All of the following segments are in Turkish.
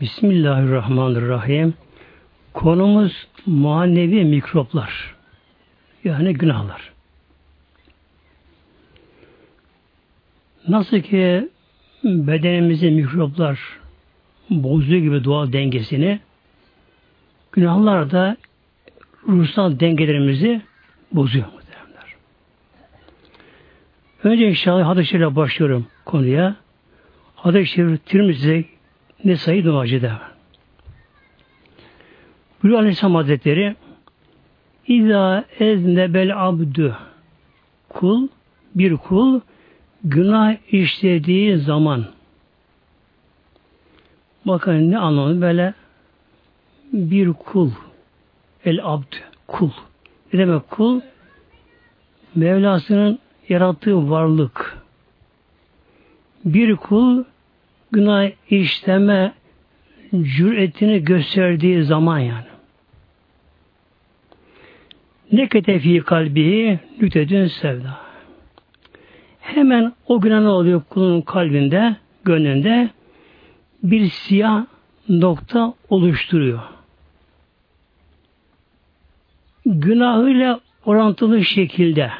Bismillahirrahmanirrahim. Konumuz manevi mikroplar. Yani günahlar. Nasıl ki bedenimizin mikroplar bozuyor gibi doğal dengesini günahlar da ruhsal dengelerimizi bozuyor muhtemelenler. Önce inşallah hadis başlıyorum konuya. Hadis-i Şerif Tirmizi'de Nesai Duacı'da. Buyuruyor Aleyhisselam Hazretleri İza eznebel abdü. Kul bir kul günah işlediği zaman. Bakın ne anlamı böyle? Bir kul el abd kul. Ne demek kul? Mevlasının yarattığı varlık. Bir kul günah işleme cüretini gösterdiği zaman yani. Ne ketefi kalbi nütedün sevda. Hemen o günah ne oluyor kulun kalbinde, gönlünde bir siyah nokta oluşturuyor. Günahıyla orantılı şekilde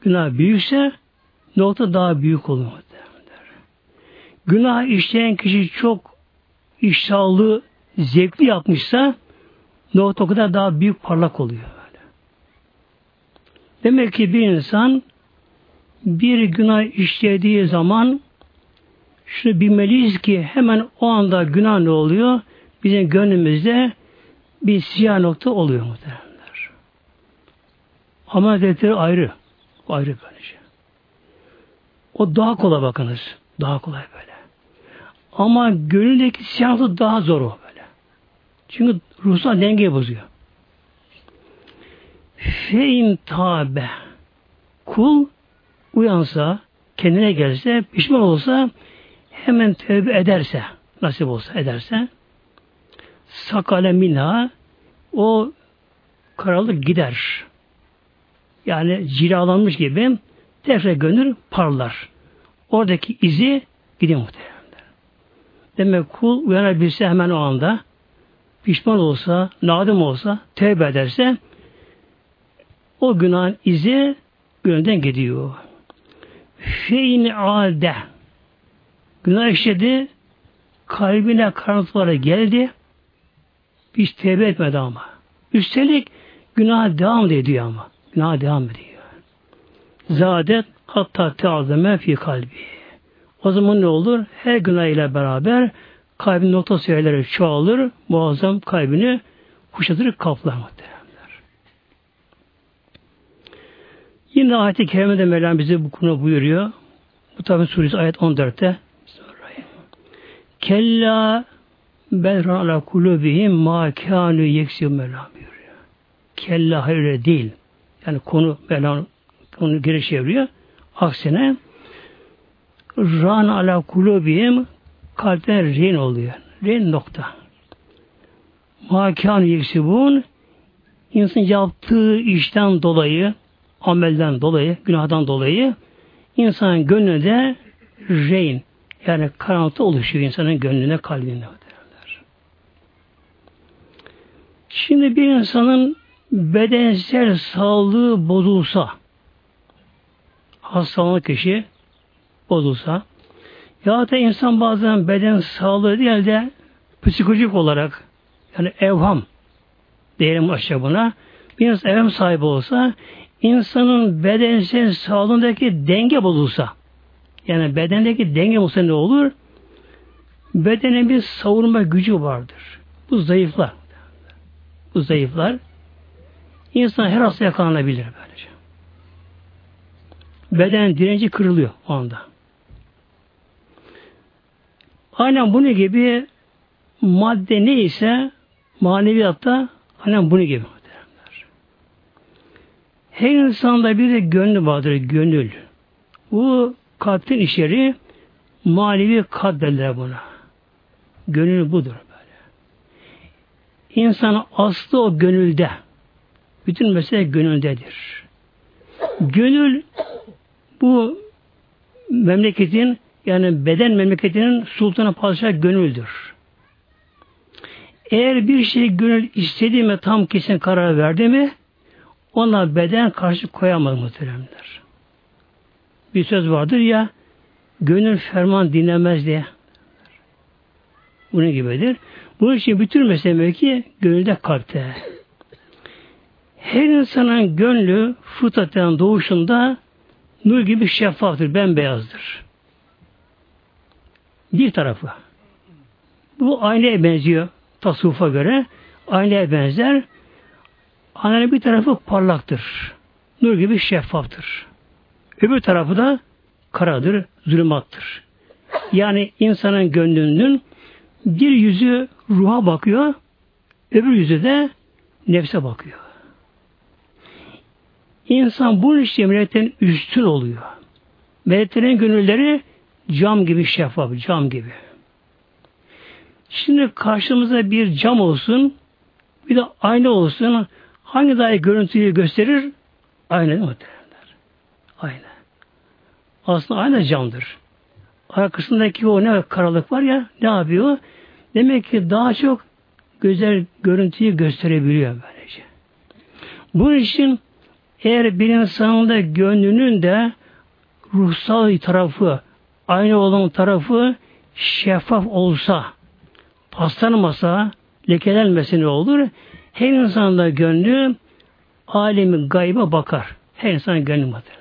günah büyükse nokta daha büyük olur. Günah işleyen kişi çok iştahlı, zevkli yapmışsa nokta o kadar daha büyük parlak oluyor. Böyle. Demek ki bir insan bir günah işlediği zaman şunu bilmeliyiz ki hemen o anda günah ne oluyor? Bizim gönlümüzde bir siyah nokta oluyor muhtemelenler. Ama defteri ayrı. ayrı böylece. O daha kolay bakınız. Daha kolay böyle. Ama gönüldeki siyahlık daha zor o böyle. Çünkü ruhsal dengeyi bozuyor. Fein tabe kul uyansa, kendine gelse, pişman olsa, hemen tövbe ederse, nasip olsa ederse, sakale minha, o karalık gider. Yani cilalanmış gibi tekrar gönül parlar. Oradaki izi gidiyor muhtemelen. Demek kul uyanabilse hemen o anda pişman olsa, nadim olsa, tevbe ederse o günahın izi gönülden gidiyor. Feyn alde günah işledi kalbine karantılara geldi hiç tevbe etmedi ama. Üstelik günah devam ediyor ama. Günah devam ediyor. Zadet hatta teazeme fi kalbi. O zaman ne olur? Her günah ile beraber kalbin nokta sayıları çoğalır, muazzam kalbini kuşatır, kaplar muhtemelenler. Yine ayet-i kerimede Mevlam bize bu konu buyuruyor. Bu tabi suresi ayet 14'te. Kella belran ala kulubihim ma kânü yeksiyum Mevlam buyuruyor. Kella hayır değil. Yani konu Mevlam onu geri çeviriyor. Aksine ran ala kulubihim kalpten rehin oluyor. Rehin nokta. Makan yeksibun insan yaptığı işten dolayı, amelden dolayı, günahdan dolayı insan gönlünde rehin yani karanlıkta oluşuyor insanın gönlüne, kalbine. Derler. Şimdi bir insanın bedensel sağlığı bozulsa, hastalık kişi bozulsa ya da insan bazen beden sağlığı değil de psikolojik olarak yani evham diyelim aşağı buna bir insan evham sahibi olsa insanın bedensel sağlığındaki denge bozulsa yani bedendeki denge olsa ne olur? Bedene bir savunma gücü vardır. Bu zayıflar. Bu zayıflar insan her hasta yakalanabilir böylece. Beden direnci kırılıyor o anda. Aynen bunu gibi madde neyse maneviyatta aynen bunu gibi. Her insanda bir de gönlü vardır, gönül. Bu kalpten içeri manevi kalp derler buna. Gönül budur böyle. İnsan aslı o gönülde. Bütün mesele gönüldedir. Gönül bu memleketin yani beden memleketinin sultanı padişah gönüldür. Eğer bir şey gönül istedi mi tam kesin karar verdi mi ona beden karşı koyamaz muhteremler. Bir söz vardır ya gönül ferman dinlemez diye. Bunun gibidir. Bunun için bütün mesele ki gönülde kalpte. Her insanın gönlü fıtraten doğuşunda nur gibi şeffaftır, bembeyazdır. Bir tarafı. Bu aynaya benziyor tasavvufa göre. Aynaya benzer. Aynanın bir tarafı parlaktır. Nur gibi şeffaftır. Öbür tarafı da karadır, zulümattır. Yani insanın gönlünün bir yüzü ruha bakıyor, öbür yüzü de nefse bakıyor. İnsan bu işte milletten üstün oluyor. Meleklerin gönülleri cam gibi şeffaf, cam gibi. Şimdi karşımıza bir cam olsun, bir de ayna olsun. Hangi daha görüntüyü gösterir? Ayna değil mi? Ayna. Aslında ayna camdır. Arkasındaki o ne karalık var ya ne yapıyor? Demek ki daha çok güzel görüntüyü gösterebiliyor böylece. Bunun için eğer bir insanın da gönlünün de ruhsal tarafı, aynı olan tarafı şeffaf olsa, paslanmasa, lekelenmese ne olur? Her insan da gönlü alemi gayba bakar. Her insan gönlü bakar.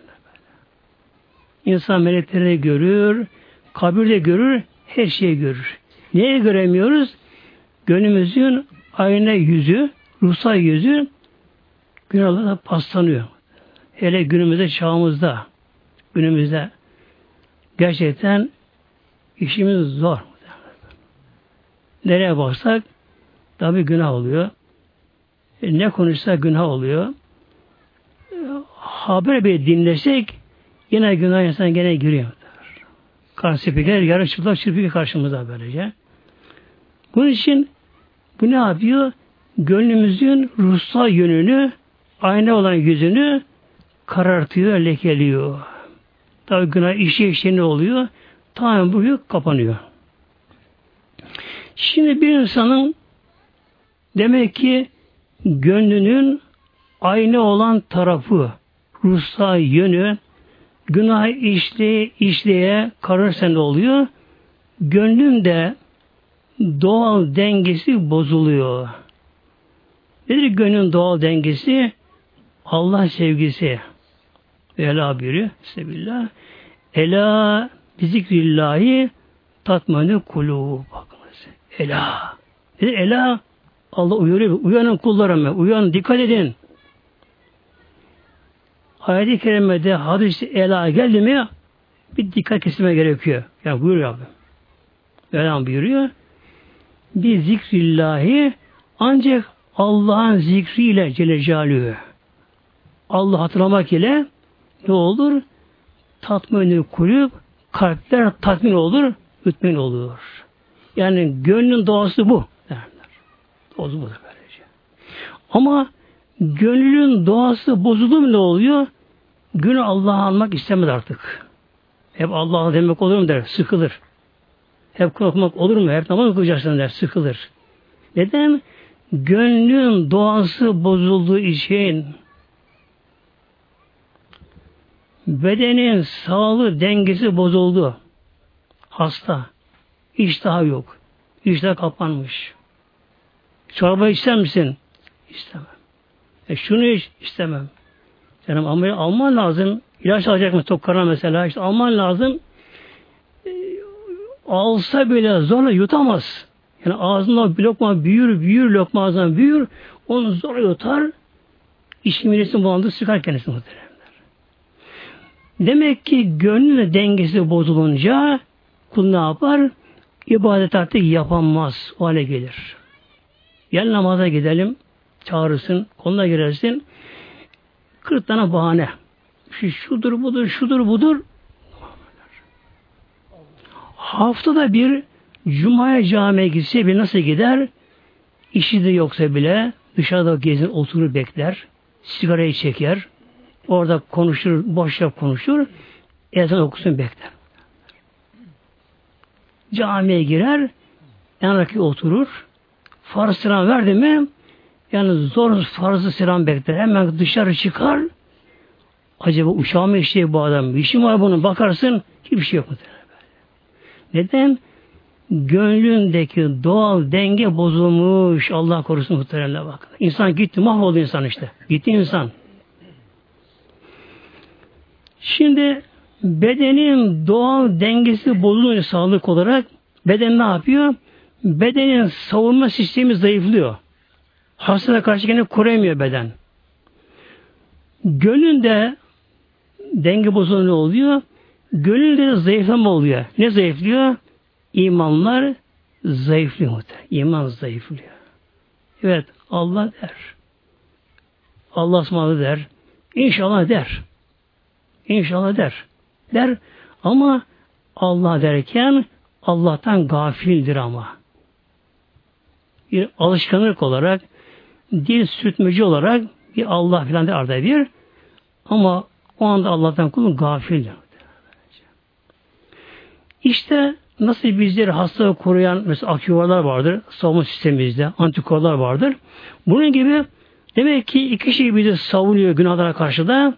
İnsan melekleri görür, kabirde görür, her şeyi görür. Neye göremiyoruz? Gönlümüzün ayna yüzü, ruhsal yüzü günahlarla paslanıyor. Hele günümüzde çağımızda günümüzde gerçekten işimiz zor. Nereye baksak tabi günah oluyor. E, ne konuşsa günah oluyor. E, haber bir dinlesek yine günah insan gene giriyor. Kar spiker, yarı çıplak çırpıyor karşımıza böylece. Bunun için bu ne yapıyor? Gönlümüzün ruhsal yönünü, ayna olan yüzünü karartıyor, lekeliyor. Tabi günah işe işe ne oluyor? Tamamen bu yük kapanıyor. Şimdi bir insanın demek ki gönlünün aynı olan tarafı, ruhsal yönü, günah işleye işleye kararsa ne oluyor? Gönlün de doğal dengesi bozuluyor. Nedir gönlün doğal dengesi? Allah sevgisi. Ela biri, sebillah. Ela bizikrillahi tatmanı kulu. Bakınız. Ela. Nedir ela? Allah uyarıyor. Uyanın kullarım. Uyanın. Dikkat edin. Ayet-i kerimede hadis ela geldi mi bir dikkat kesime gerekiyor. Yani buyuruyor abi. Mevlam buyuruyor. Bir zikrillahi ancak Allah'ın zikriyle Celle. Allah hatırlamak ile ne olur? Tatminü kulüp, kalpler tatmin olur, mütmin olur. Yani gönlün doğası bu derler. Doğası budur böylece. Ama gönlün doğası bozuldu mu ne oluyor? Günü Allah'a almak istemez artık. Hep Allah'a demek olur mu der, sıkılır. Hep korkmak olur mu? Hep namaz okuyacaksın der, sıkılır. Neden? Gönlün doğası bozulduğu için bedenin sağlığı dengesi bozuldu. Hasta. İştahı yok. İştah kapanmış. Çorba ister misin? İstemem. E şunu hiç istemem. Yani ameliyat alman lazım. İlaç alacak mı tokkana mesela? İşte alman lazım. E, alsa bile zorla yutamaz. Yani ağzında bir lokma büyür, büyür, lokma ağzından büyür. Onu zor yutar. İşin midesini bulandı, sıkar kendisini muhteremler. Demek ki gönlün dengesi bozulunca kul ne yapar? İbadet artık yapamaz. O hale gelir. Gel namaza gidelim. Çağırırsın. Koluna girersin. 40 tane bahane. Şu, şudur budur, şudur budur. Haftada bir Cuma'ya camiye gitse bir nasıl gider? İşi de yoksa bile dışarıda gezin oturur bekler. Sigarayı çeker. Orada konuşur, boşça konuşur. Ezan okusun bekler. Camiye girer. Yanındaki oturur. farz selam verdi mi yani zor farzı selam bekler. Hemen dışarı çıkar. Acaba uçağı mı işliyor bu adam? Bir şey var bunun? Bakarsın hiçbir şey yok. Neden? Gönlündeki doğal denge bozulmuş. Allah korusun muhteremler bak. İnsan gitti mahvoldu insan işte. Gitti insan. Şimdi bedenin doğal dengesi bozuluyor sağlık olarak. Beden ne yapıyor? Bedenin savunma sistemi zayıflıyor. Hastalığa karşı kendini koruyamıyor beden. Gönlünde denge bozulma oluyor? Gönülde de zayıflama oluyor. Ne zayıflıyor? İmanlar zayıflıyor. İman zayıflıyor. Evet Allah der. Allah ısmarladı der. İnşallah der. İnşallah der. Der ama Allah derken Allah'tan gafildir ama. Bir alışkanlık olarak dil sürtmeci olarak bir Allah filan der arada bir ama o anda Allah'tan kulun gafildir. İşte nasıl bizleri hastalığı koruyan mesela aküvarlar vardır, savunma sistemimizde, antikorlar vardır. Bunun gibi demek ki iki şey bizi savunuyor günahlara karşı da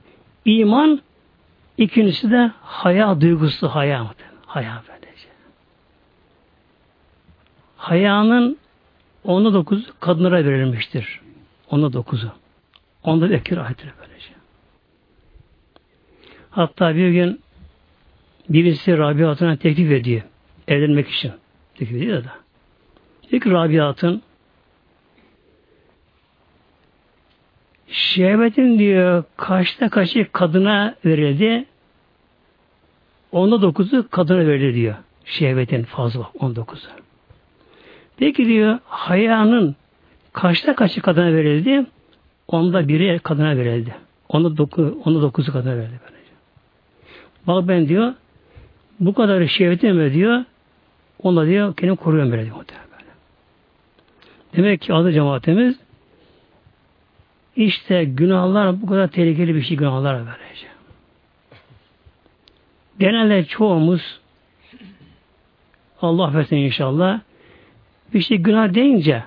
iman, ikincisi de haya duygusu, haya. Haya böylece. Hayanın onda dokuz kadınlara verilmiştir. Onda dokuzu. Onda ekir ayetleri böylece. Hatta bir gün birisi Rabiat'ına teklif ediyor. Evlenmek için. Teklif ediyor da. Diyor ki Rabiat'ın şehvetin diyor kaçta kaçı kadına verildi onda dokuzu kadına verildi diyor. Şehvetin fazla on dokuzu. Peki diyor hayanın kaçta kaçı kadına verildi? Onda biri kadına verildi. Onda, doku, onda dokuzu kadına verildi. Böylece. Bak ben diyor bu kadar şehvetim diyor onunla diyor kendimi koruyorum böyle diyor. Demek ki adı cemaatimiz işte günahlar bu kadar tehlikeli bir şey günahlar böylece. Genelde çoğumuz Allah affetsin inşallah bir şey günah deyince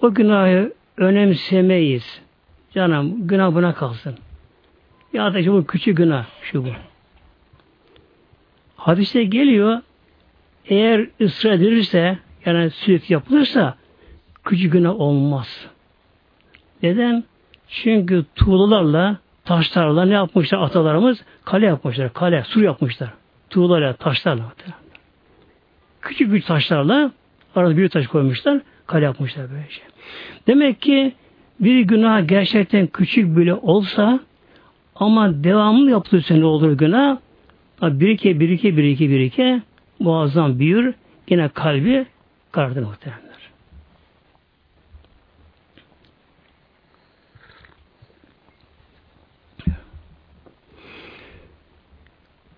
o günahı önemsemeyiz. Canım günah buna kalsın. Ya da işte bu küçük günah şu bu. Hadiste geliyor eğer ısrar edilirse yani sürekli yapılırsa küçük günah olmaz. Neden? Çünkü tuğlalarla taşlarla ne yapmışlar atalarımız? Kale yapmışlar. Kale, sur yapmışlar. Tuğlalarla, taşlarla. Küçük küçük taşlarla arada büyük taş koymuşlar. Kale yapmışlar böyle şey. Demek ki bir günah gerçekten küçük bile olsa ama devamlı yapılırsa ne olur günah? Birike, birike, birike, birike muazzam büyür. Yine kalbi karardır muhtemelenler.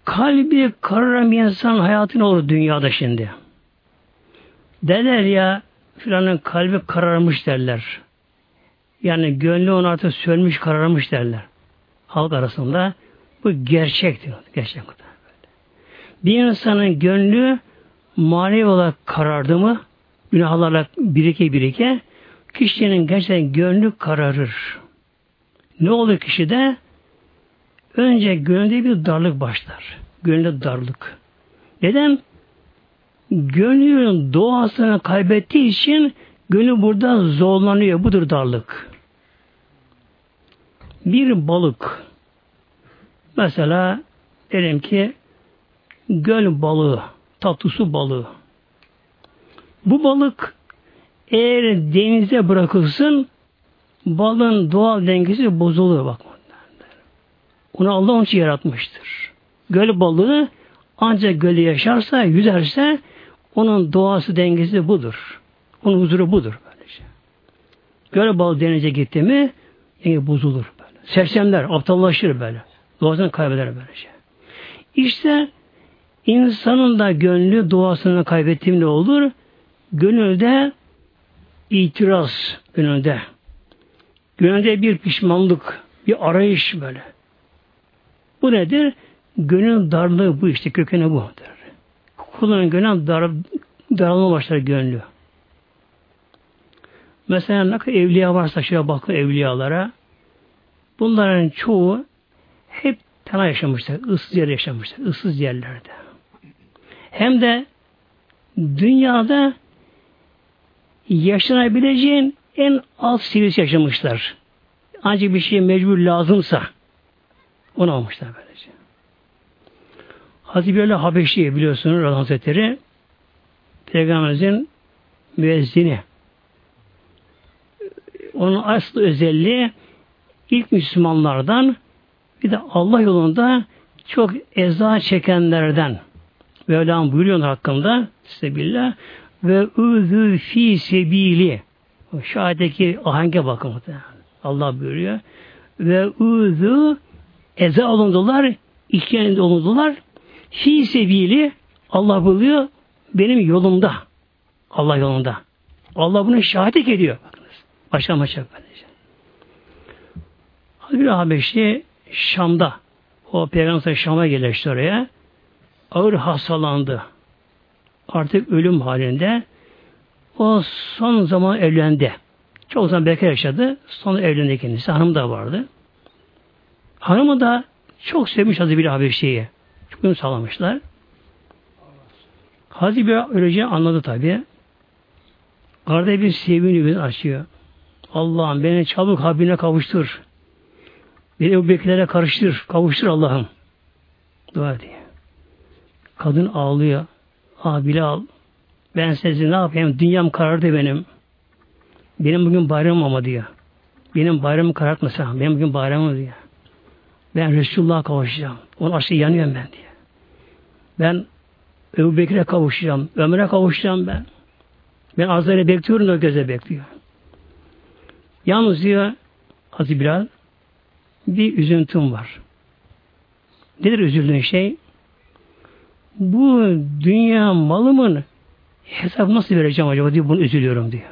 Kalbi kararan bir insan hayatı ne olur dünyada şimdi? Derler ya filanın kalbi kararmış derler. Yani gönlü ona artık sönmüş kararmış derler. Halk arasında bu gerçektir. Gerçek. Bir insanın gönlü manevi olarak karardı mı günahlarla birike birike kişinin gerçekten gönlü kararır. Ne olur kişide? Önce gönlünde bir darlık başlar. Gönlünde darlık. Neden? Gönlünün doğasını kaybettiği için gönlü burada zorlanıyor. Budur darlık. Bir balık mesela diyelim ki göl balığı, tatlı su balığı. Bu balık eğer denize bırakılsın balığın doğal dengesi bozuluyor bak. Onu Allah onun için yaratmıştır. Göl balığı ancak gölde yaşarsa, yüzerse onun doğası dengesi budur. Onun huzuru budur. Böylece. Göl balığı denize gitti mi denge bozulur. Böyle. Sersemler, aptallaşır böyle. Doğasını kaybeder böylece. İşte insanın da gönlü doğasını kaybettiğim ne olur? Gönülde itiraz gönülde. Gönülde bir pişmanlık, bir arayış böyle. Bu nedir? Gönül darlığı bu işte kökeni bu. Kulun gönül dar, daralma başlar gönlü. Mesela ne kadar evliya varsa şöyle bakın evliyalara. Bunların çoğu hep tena yaşamışlar. ıssız yer yaşamışlar. ıssız yerlerde. Hem de dünyada yaşanabileceğin en alt seviyesi yaşamışlar. Ancak bir şey mecbur lazımsa onu almışlar böylece. Hazreti Bilal Habeşi biliyorsunuz Radhan Hazretleri Peygamberimizin müezzini. Onun aslı özelliği ilk Müslümanlardan bir de Allah yolunda çok eza çekenlerden Mevlam buyuruyor hakkında Sebillah ve üzü fi sebili şu ayetteki ahenge bakın Allah buyuruyor ve üzü eza olundular işkence olundular fi sebili Allah buluyor benim yolumda Allah yolunda. Allah bunu şahitlik ediyor. Bakınız. Başka maça böylece. Hazreti Habeşi Şam'da o Peygamber Şam'a gelişti oraya. Ağır hastalandı. Artık ölüm halinde. O son zaman evlendi. Çok zaman bekar yaşadı. Sonra evlendi kendisi. Hanım da vardı. Hanımı da çok sevmiş Hazreti bir Habeşi'yi. Çok uyum sağlamışlar. Hazreti bir öleceğini anladı tabi. Arada bir sevini açıyor. Allah'ım beni çabuk Habibine kavuştur. Beni bu beklere karıştır. Kavuştur Allah'ım. Dua diye. Kadın ağlıyor. Ah Bilal ben sizi ne yapayım? Dünyam karardı benim. Benim bugün bayramım ama diyor. Benim bayramımı karartmasa. Benim bugün bayramım diyor. Ben Resulullah'a kavuşacağım. Onun aşkı yanıyorum ben diye. Ben Ebu Bekir'e kavuşacağım. Ömer'e kavuşacağım ben. Ben Azrail'i bekliyorum da göze bekliyor. Yalnız diyor Hazreti Bilal bir üzüntüm var. Nedir üzüldüğün şey? Bu dünya malımın hesap nasıl vereceğim acaba diyor bunu üzülüyorum diyor.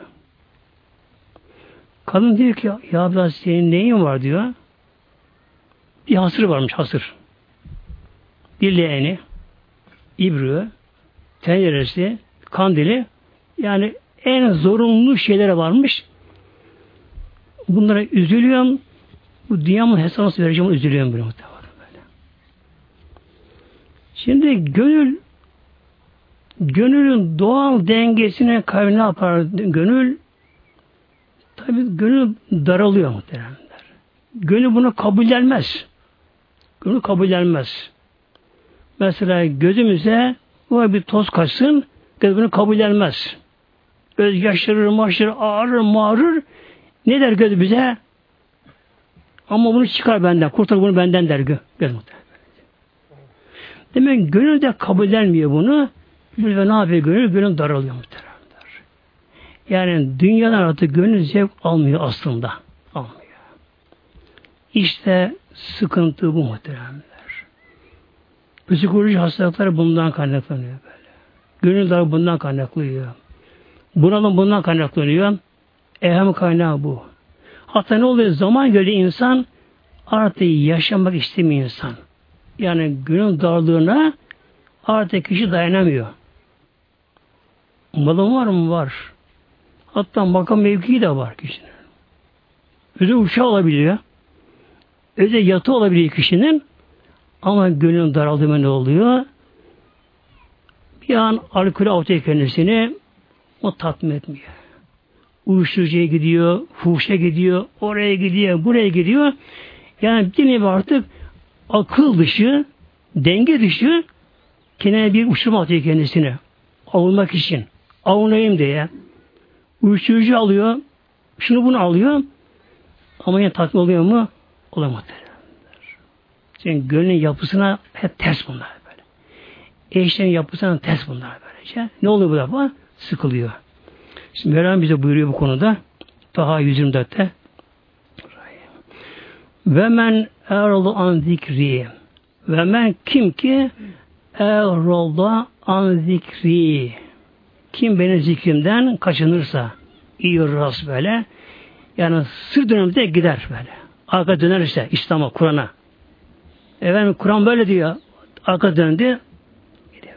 Kadın diyor ki ya biraz senin neyin var diyor. Bir hasır varmış hasır. Bir leğeni, ibriği, tenceresi, kandili yani en zorunlu şeylere varmış. Bunlara üzülüyorum. Bu dünyamın hesabını nasıl vereceğim üzülüyorum böyle muhtemelen böyle. Şimdi gönül gönülün doğal dengesine kaynağı yapar gönül tabi gönül daralıyor muhtemelen. Gönül bunu kabullenmez. Gönül kabullenmez. Mesela gözümüze bu bir toz kaçsın, göz bunu kabullenmez. Göz yaşarır, maşır, ağrır, mağrır. Ne der göz bize? Ama bunu çıkar benden, kurtar bunu benden der göz. göz Demek gönül de kabullenmiyor bunu. Ve ne yapıyor gönül? Gönül daralıyor muhteremler. Yani dünyadan artık gönül zevk almıyor aslında. Almıyor. İşte sıkıntı bu muhteremler. Psikolojik hastalıklar bundan kaynaklanıyor böyle. Gönül darı bundan kaynaklanıyor. Bunalım bundan kaynaklanıyor. Ehem kaynağı bu. Hatta ne oluyor? Zaman göre insan artık yaşamak istemiyor insan. Yani gönül darlığına artık kişi dayanamıyor. Malım var mı? Var. Hatta makam mevkii de var kişinin. Özel uçağı olabiliyor. Özel yatı olabiliyor kişinin. Ama gönlün daraldığı ne oluyor? Bir an alkol avtaya kendisini o tatmin etmiyor. Uyuşturucuya gidiyor, fuhuşa gidiyor, oraya gidiyor, buraya gidiyor. Yani bir nevi artık akıl dışı, denge dışı kendine bir uçurma atıyor kendisine. Avulmak için. Avunayım diye. Uyuşturucu alıyor, şunu bunu alıyor. Ama yine tatmin oluyor mu? Olamadı. Çünkü gönlün yapısına hep ters bunlar böyle. Eşlerin yapısına ters bunlar böylece. Ne oluyor bu defa? Sıkılıyor. Şimdi Mevlam bize buyuruyor bu konuda. Daha 124'te ve men erolu an zikri ve men kim ki erolda an zikri kim benim zikrimden kaçınırsa iyi ras böyle yani sır dönemde gider böyle. Arka dönerse İslam'a, Kur'an'a. Efendim Kur'an böyle diyor. Arka döndü. Gidiyor.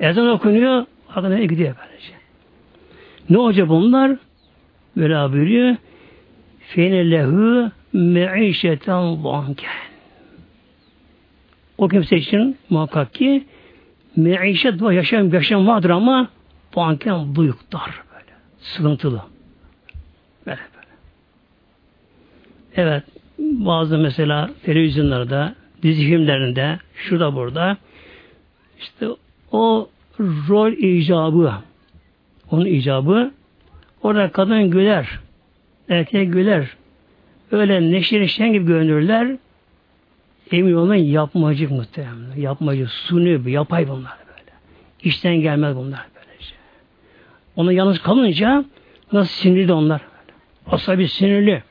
Ezan okunuyor. Arka döndü gidiyor böylece. Ne olacak bunlar? Böyle buyuruyor. Fene lehu me'işeten vanken. O kimse için muhakkak ki me'işet var, yaşam, yaşam vardır ama vanken büyük dar böyle. Sıkıntılı. Böyle. Evet. Bazı mesela televizyonlarda, dizi filmlerinde, şurada burada. İşte o rol icabı onun icabı orada kadın güler erkek güler. Öyle neşeli şen gibi görünürler. Emin olun yapmacık muhtemelen. Yapmacı suni yapay bunlar böyle. İşten gelmez bunlar böylece ona yalnız kalınca nasıl sinirli onlar böyle. asabi sinirli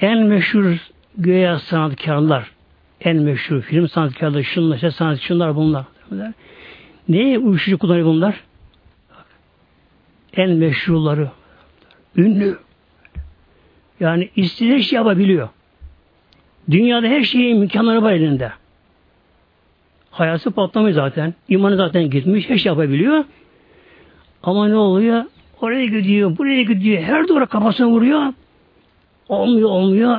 en meşhur göğe sanatkarlar en meşhur film sanatkarları şunlar, işte sanat, şunlar bunlar. Neye uyuşturucu kullanıyor bunlar? En meşhurları. Ünlü. Yani istediği şey yapabiliyor. Dünyada her şeyin imkanları var elinde. Hayatı patlamıyor zaten. İmanı zaten gitmiş. Her şey yapabiliyor. Ama ne oluyor? Oraya gidiyor, buraya gidiyor. Her duvara kafasına vuruyor. Olmuyor, olmuyor.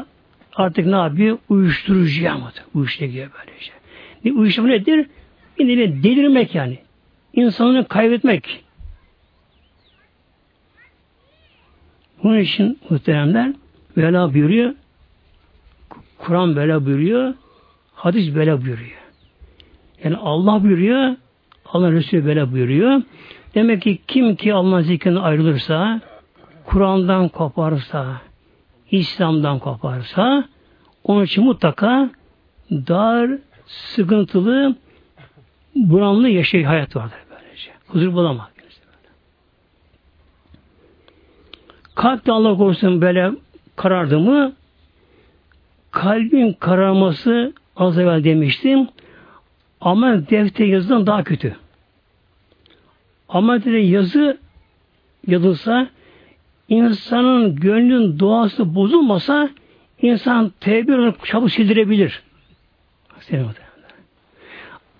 Artık ne yapıyor? Uyuşturucuya mı? Uyuşturucuya gidiyor böylece. Ne, uyuşturucu nedir? Bir nevi delirmek yani. İnsanını kaybetmek. Bunun için muhteremler Vela buyuruyor. Kur'an böyle buyuruyor. Hadis böyle buyuruyor. Yani Allah buyuruyor. Allah Resulü böyle buyuruyor. Demek ki kim ki Allah'ın zikrinden ayrılırsa, Kur'an'dan koparsa, İslam'dan koparsa onun için mutlaka dar, sıkıntılı, buramlı yaşay hayat vardır böylece. Huzur bulamaz. Kalp de Allah korusun böyle karardı mı kalbin kararması az evvel demiştim ama defter yazıdan daha kötü. Ama yazı yazılsa insanın gönlün doğası bozulmasa insan tevbe çabuk sildirebilir.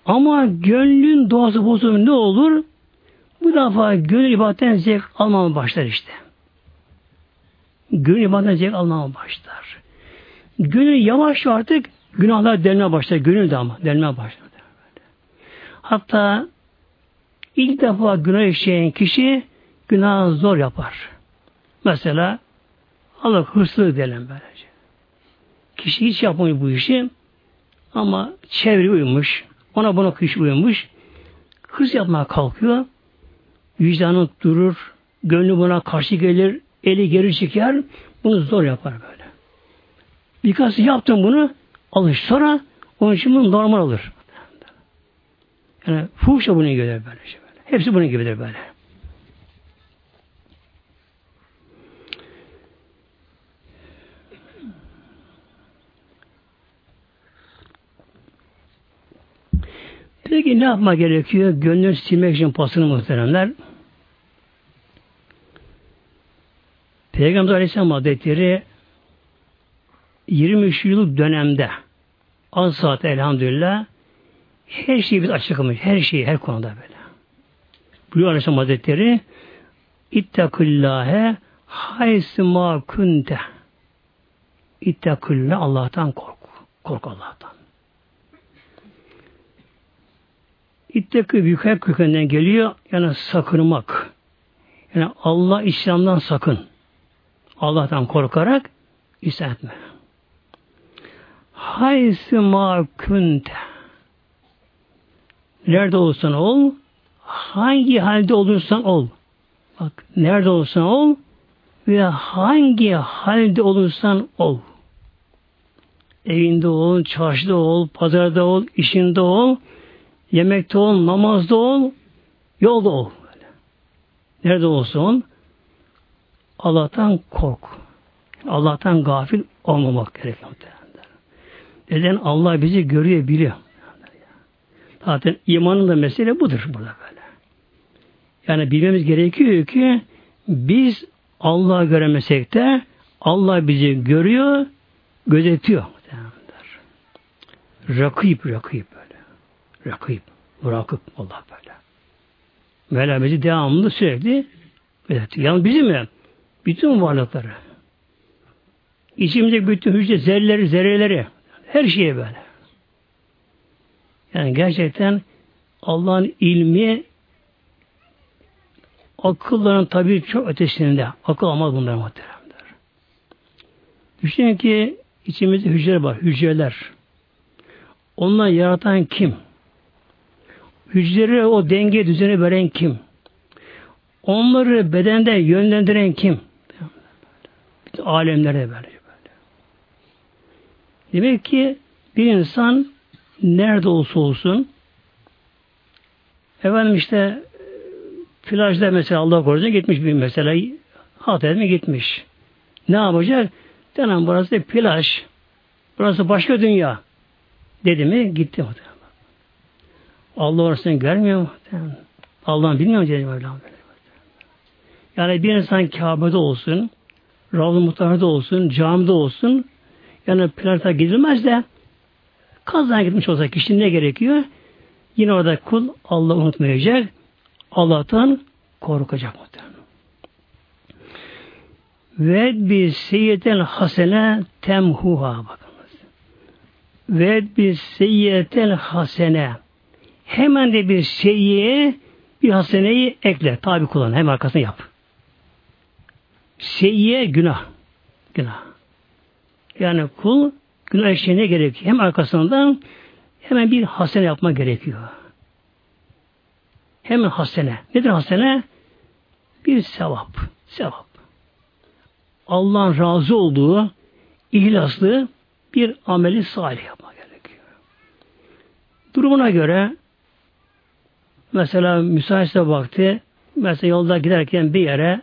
Ama gönlün doğası bozulur ne olur? Bu defa gönül ibadetten zevk almama başlar işte. Gönül ibadetten zevk almama başlar. Gönül yavaş artık günahlar delmeye başlar. Gönül de ama delmeye başlar. Hatta ilk defa günah işleyen kişi günah zor yapar. Mesela Allah hırsızlık diyelim böylece. Kişi hiç yapmıyor bu işi ama çevre uymuş, ona buna kış uymuş, hırs yapmaya kalkıyor, vicdanı durur, gönlü buna karşı gelir, eli geri çeker, bunu zor yapar böyle. Birkaç yaptım bunu, alış sonra onun için bunu normal olur. Yani fuhuşa bunu gibidir böyle. böyle. Hepsi bunun gibidir böyle. Peki ne yapma gerekiyor? Gönlünü silmek için pasını muhteremler. Peygamber Aleyhisselam Hazretleri 23 yıllık dönemde az saat elhamdülillah her şeyi biz açıklamış. Her şeyi, her konuda böyle. Buyuruyor Aleyhisselam Hazretleri İttakillâhe haysma kunte İttakillâhe Allah'tan kork. Kork Allah'tan. İttakı büyük kökeninden geliyor. Yani sakınmak. Yani Allah İslam'dan sakın. Allah'tan korkarak isyan etme. Haysi ma kunte. Nerede olursan ol, hangi halde olursan ol. Bak, nerede olursan ol ve hangi halde olursan ol. Evinde ol, çarşıda ol, pazarda ol, işinde ol, Yemekte ol, namazda ol, yolda ol. Nerede olsun Allah'tan kork. Allah'tan gafil olmamak gerekiyor. Neden? Allah bizi görüyor, biliyor. Zaten imanın da mesele budur burada böyle. Yani bilmemiz gerekiyor ki biz Allah'ı göremesek de Allah bizi görüyor, gözetiyor. Rakip, rakip. Rakip, bırakıp Allah böyle. Mevla bizi devamlı sürekli Evet. Yani bizim mi? Bütün varlıkları. İçimizde bütün hücre zerreleri, zerreleri. Her şeye böyle. Yani gerçekten Allah'ın ilmi akılların tabi çok ötesinde. Akıl almaz bunlar muhteremler. Düşünün ki içimizde hücre var. Hücreler. Onları yaratan kim? Hücreleri o denge düzeni veren kim? Onları bedende yönlendiren kim? Alemlere böyle, böyle. Demek ki bir insan nerede olsa olsun efendim işte plajda mesela Allah korusun gitmiş bir mesela Hatay'a gitmiş. Ne yapacak? Denem burası da plaj. Burası başka dünya. Dedi mi? Gitti. Allah orasını görmüyor mu? Allah'ın bilmiyor mu Cenab-ı Mevlam? Yani bir insan Kabe'de olsun, Ravlı Muhtar'da olsun, camide olsun, yani plajda gidilmez de kazan gitmiş olsa kişinin ne gerekiyor? Yine orada kul Allah unutmayacak. Allah'tan korkacak muhtemelen. Ve bir seyyetel hasene temhuha bakınız. Ve bir seyyetel hasene hemen de bir seyyiye bir haseneyi ekle. Tabi kullan. Hem arkasını yap. Seyyiye günah. Günah. Yani kul günah işlerine gerekiyor. Hem arkasından hemen bir hasene yapma gerekiyor. Hemen hasene. Nedir hasene? Bir sevap. Sevap. Allah'ın razı olduğu ihlaslı bir ameli salih yapma gerekiyor. Durumuna göre mesela müsaitse vakti mesela yolda giderken bir yere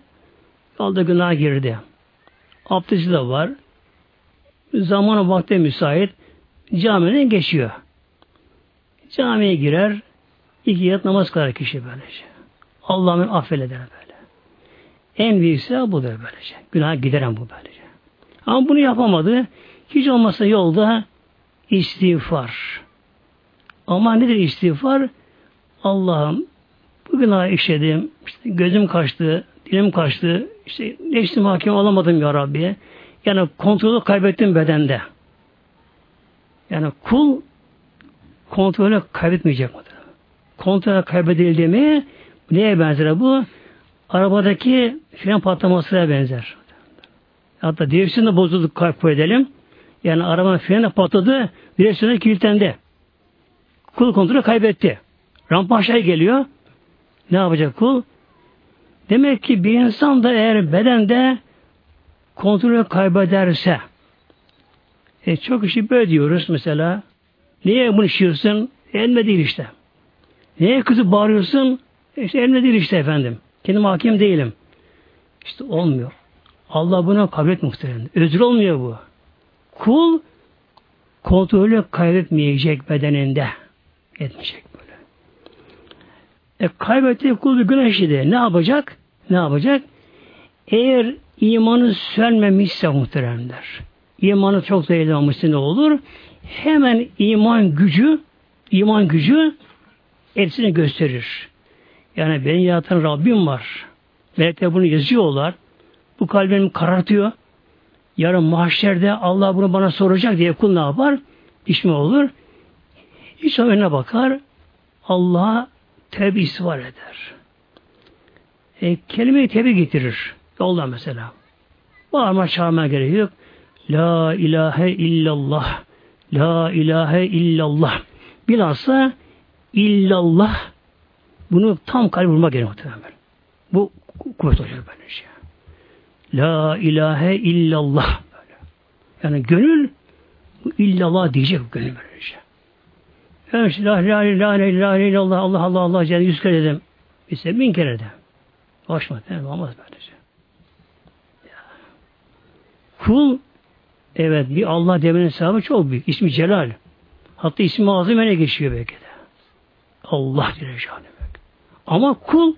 yolda günah girdi. Abdesti de var. Zamanı vakti müsait. Camiden geçiyor. Camiye girer. iki yat namaz kılar kişi böylece. Allah'ın affeder böyle. En büyük sevap budur böylece. Günah gideren bu böylece. Ama bunu yapamadı. Hiç olmazsa yolda istiğfar. Ama nedir istiğfar? Allah'ım bu günah işledim. İşte gözüm kaçtı, dilim kaçtı. İşte nefsim hakim olamadım ya Rabbi. Yani kontrolü kaybettim bedende. Yani kul kontrolü kaybetmeyecek mi? Kontrolü kaybedildi mi neye benzer bu? Arabadaki fren patlamasına benzer. Hatta direksiyon da bozulduk kalp edelim. Yani araba freni patladı, direksiyona kilitlendi. Kul kontrolü kaybetti. Rampa aşağı geliyor. Ne yapacak kul? Demek ki bir insan da eğer bedende kontrolü kaybederse e, çok işi böyle diyoruz mesela. Niye bunu işiyorsun? Elme değil işte. Niye kızı bağırıyorsun? E işte elme değil işte efendim. Kendim hakim değilim. İşte olmuyor. Allah buna kabul et muhtemelen. Özür olmuyor bu. Kul kontrolü kaybetmeyecek bedeninde. Etmeyecek. E kaybettiği kul bir günah işledi. Ne yapacak? Ne yapacak? Eğer imanı sönmemişse muhteremler. İmanı çok zayıflamışsa ne olur? Hemen iman gücü iman gücü hepsini gösterir. Yani beni yaratan Rabbim var. Melekler bunu yazıyorlar. Bu kalbimi karartıyor. Yarın mahşerde Allah bunu bana soracak diye kul ne yapar? İş mi olur? Hiç önüne bakar. Allah'a tevbe istiğfar eder. E, kelime-i tevbe getirir. Yolda mesela. Bağırma çağırma gerek yok. La ilahe illallah. La ilahe illallah. Bilhassa illallah bunu tam kalbi vurmak gerekiyor muhtemelen. Bu kuvvet olacak böyle şey. La ilahe illallah. Böyle. Yani gönül illallah diyecek gönül böyle Yani işte la ilahe la ilahe illallah Allah Allah Allah yüz kere dedim. İşte bin kere de. Hoşma. Yani olmaz böyle şey. Kul evet bir Allah demenin sahibi çok büyük. İsmi Celal. Hatta ismi azim öne geçiyor belki de. Allah diye Ama kul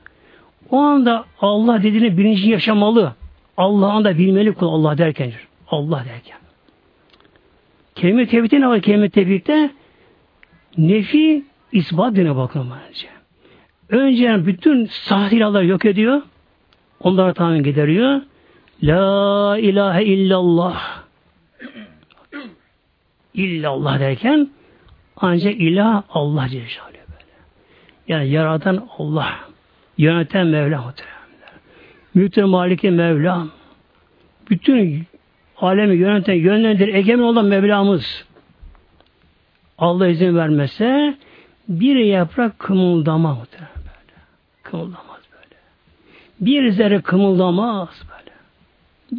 o anda Allah dediğini birinci yaşamalı. Allah'ın da bilmeli kul Allah derken. Allah derken. Kelime tevhidde ne kelime tevhidde? Nefi ispat dine bence. Önce bütün sahte yok ediyor. Onları tamamen gideriyor. La ilahe illallah. İllallah derken ancak ilah Allah Celle böyle. Yani yaratan Allah. Yöneten Mevla muhteremler. Mülkün maliki Mevla. Bütün alemi yöneten, yönlendir, egemen olan Mevlamız. Allah izin vermese bir yaprak kımıldama böyle. Kımıldamaz böyle. Bir zerre kımıldamaz böyle.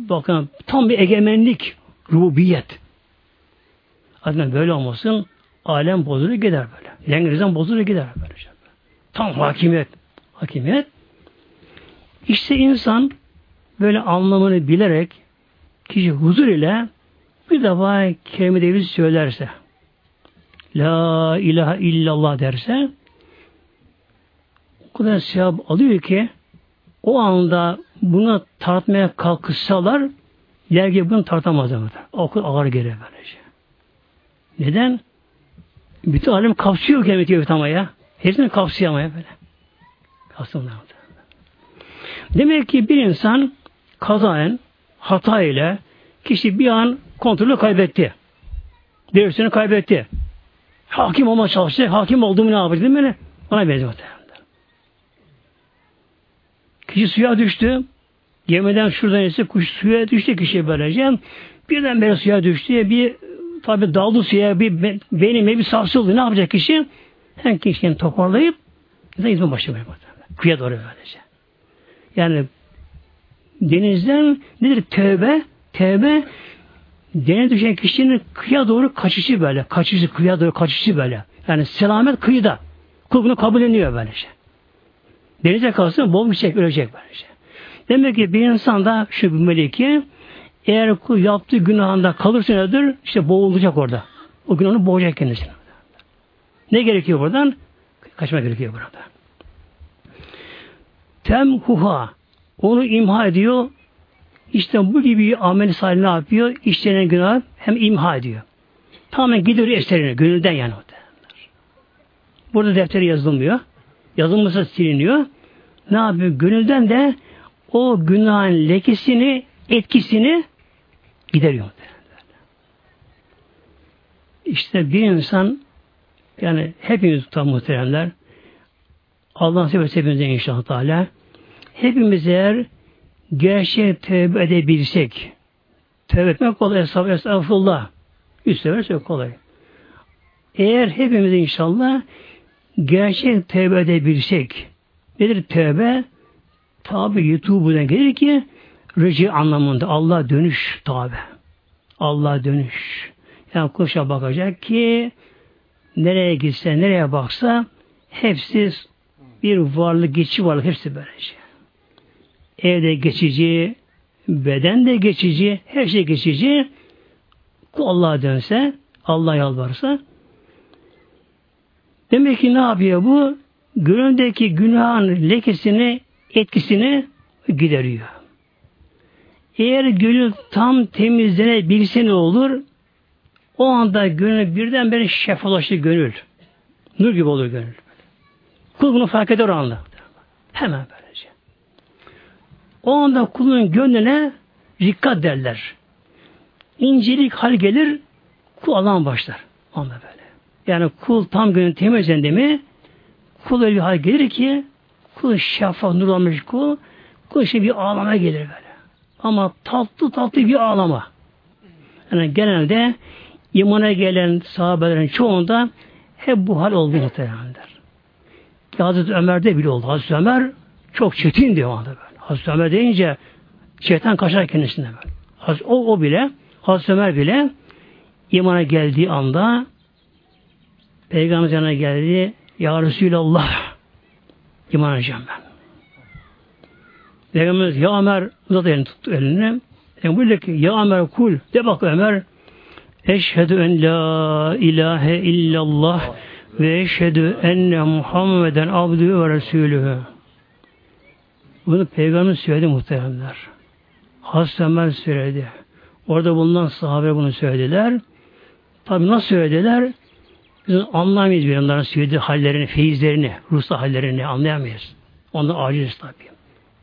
Bakın tam bir egemenlik, rububiyet. Adına böyle olmasın alem bozulur gider böyle. Lengrizden bozulur gider böyle. Tam hakimiyet. Hakimiyet. İşte insan böyle anlamını bilerek kişi huzur ile bir defa kelime söylerse La ilahe illallah derse o kadar sevap alıyor ki o anda bunu tartmaya kalkışsalar yerge bunu tartamazlar. O ağır gelir böylece. Neden? Bütün alem kapsıyor kelimeti yutamaya. Hepsini kapsayamaya böyle. Kapsamıyor. Demek ki bir insan kazaen hata ile kişi bir an kontrolü kaybetti. Dersini kaybetti. Hakim olma çalışacak. Hakim olduğumu ne yapacak değil mi? Ona benziyor Kişi suya düştü. Gemiden şuradan ise kuş suya düştü kişi böylece. Birden beri suya düştü. Bir tabi daldı suya bir benime bir sarsıldı. Ne yapacak kişi? Hem kişinin toparlayıp da izme başlamaya Kıyıya doğru böylece. Yani denizden nedir? Tövbe. Tövbe denize düşen kişinin kıyıya doğru kaçışı böyle. Kaçışı, kıyıya doğru kaçışı böyle. Yani selamet kıyıda. Kul bunu kabulleniyor böylece. Denize kalsın boğulacak, ölecek böylece. Demek ki bir insan da şu bilmeli ki eğer kul yaptığı günahında kalırsa nedir? İşte boğulacak orada. O gün onu boğacak kendisine. Ne gerekiyor buradan? Kaçma gerekiyor burada. Temhuha onu imha ediyor, işte bu gibi amel salih ne yapıyor? İşlenen günah hem imha ediyor. Tamamen gidiyor eserine, gönülden yani. Burada defteri yazılmıyor. Yazılmışsa siliniyor. Ne yapıyor? Gönülden de o günahın lekesini, etkisini gideriyor. İşte bir insan yani hepimiz tutan muhteremler Allah'ın severse hepimize inşallah Teala hepimiz eğer gerçek tövbe edebilsek, tövbe etmek kolay, estağfurullah, estağfurullah. Üst sefer çok kolay. Eğer hepimiz inşallah gerçek tövbe edebilsek, nedir tövbe? Tabi YouTube'dan gelir ki rıcı anlamında Allah dönüş tabi. Allah dönüş. Yani kuşa bakacak ki nereye gitse, nereye baksa hepsi bir varlık, geçici varlık hepsi böylece. Evde geçici, beden de geçici, her şey geçici. Allah'a dönse, Allah yalvarsa. Demek ki ne yapıyor bu? Gönüldeki günahın lekesini, etkisini gideriyor. Eğer gönül tam temizlenebilse ne olur? O anda gönül birdenbire şeffaflaşır gönül. Nur gibi olur gönül. Kul bunu fark eder o anda. Hemen böylece. O anda kulun gönlüne dikkat derler. İncelik hal gelir, kul Allah'ın başlar. Onda böyle. Yani kul tam gönlü temizlendi mi, kul öyle bir hal gelir ki, kul şeffaf nurlanmış kul, kul işte bir ağlama gelir böyle. Ama tatlı tatlı bir ağlama. Yani genelde imana gelen sahabelerin çoğunda hep bu hal oldu muhtemelenler. Hazreti Ömer'de bile oldu. Hazreti Ömer çok çetin diyor anda böyle. Hazreti Ömer deyince şeytan kaçar kendisine böyle. O, o bile Hazreti Ömer bile imana geldiği anda Peygamber yanına geldi. Ya Resulallah iman edeceğim ben. Peygamberimiz ya Ömer uzat elini tuttu elini. Yani buyurdu ki ya Ömer kul de bak Ömer Eşhedü en la ilahe illallah ve eşhedü enne Muhammeden abdü ve resulühü. Bunu peygamber söyledi muhteremler. Hazreti Ömer söyledi. Orada bulunan sahabe bunu söylediler. Tabi nasıl söylediler? Biz anlayamayız bir onların söylediği hallerini, feyizlerini, ruhsal hallerini anlayamayız. Ondan aciziz tabi.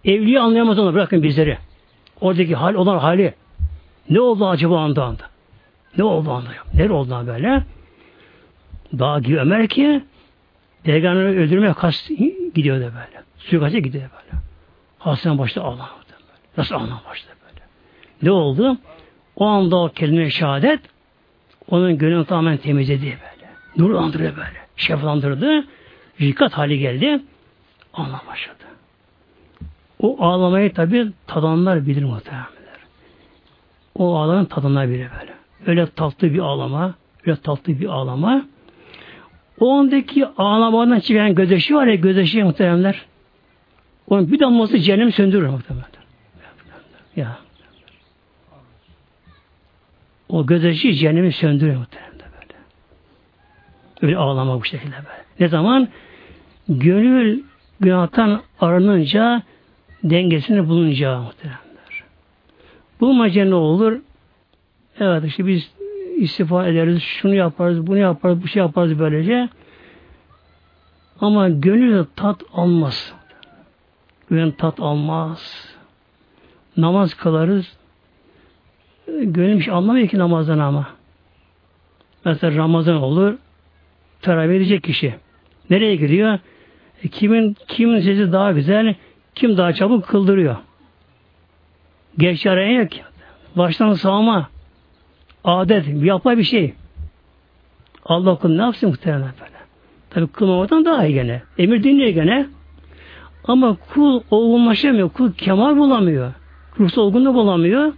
Evliyi anlayamaz onu bırakın bizleri. Oradaki hal olan hali. Ne oldu acaba anda anda? Ne oldu anda? Ne oldu böyle? Daha gibi Ömer ki Peygamber'i öldürmeye kaç gidiyor da böyle. Suikast'a gidiyor böyle. Hasan başta ağlamaya Nasıl ağlamaya başladı böyle. Ne oldu? O anda o kelime şehadet onun gönlünü tamamen temizledi böyle. Nurlandırdı böyle. Şeflandırdı. Rikat hali geldi. Ağlamaya başladı. O ağlamayı tabi tadanlar bilir muhtemelenler. O ağlamanın tadına bilir böyle. Öyle tatlı bir ağlama, öyle tatlı bir ağlama. O andaki ağlamadan çıkan gözyaşı var ya gözyaşı muhteremler. Onun bir damlası cehennem söndürür muhtemelen. Ya. O gözyaşı cehennemi söndürür muhtemelen böyle. Öyle ağlama bu şekilde böyle. Ne zaman? Gönül günahtan aranınca dengesini bulunca muhteremler. Bu mace ne olur? Evet işte biz istifa ederiz, şunu yaparız, bunu yaparız, bu şey yaparız böylece. Ama gönül tat almaz. Gönül tat almaz. Namaz kılarız. Bir şey anlamıyor ki namazdan ama. Mesela Ramazan olur, teravih edecek kişi. Nereye gidiyor? E, kimin kimin sesi daha güzel, kim daha çabuk kıldırıyor. Geç araya yok. Baştan sağma. Adet, yapma bir şey. Allah kul ne yapsın muhtemelen böyle. Tabi kılmamadan daha iyi gene. Emir dinliyor gene. Ama kul olgunlaşamıyor. Kul kemal bulamıyor. Ruhsal olgunluğu bulamıyor.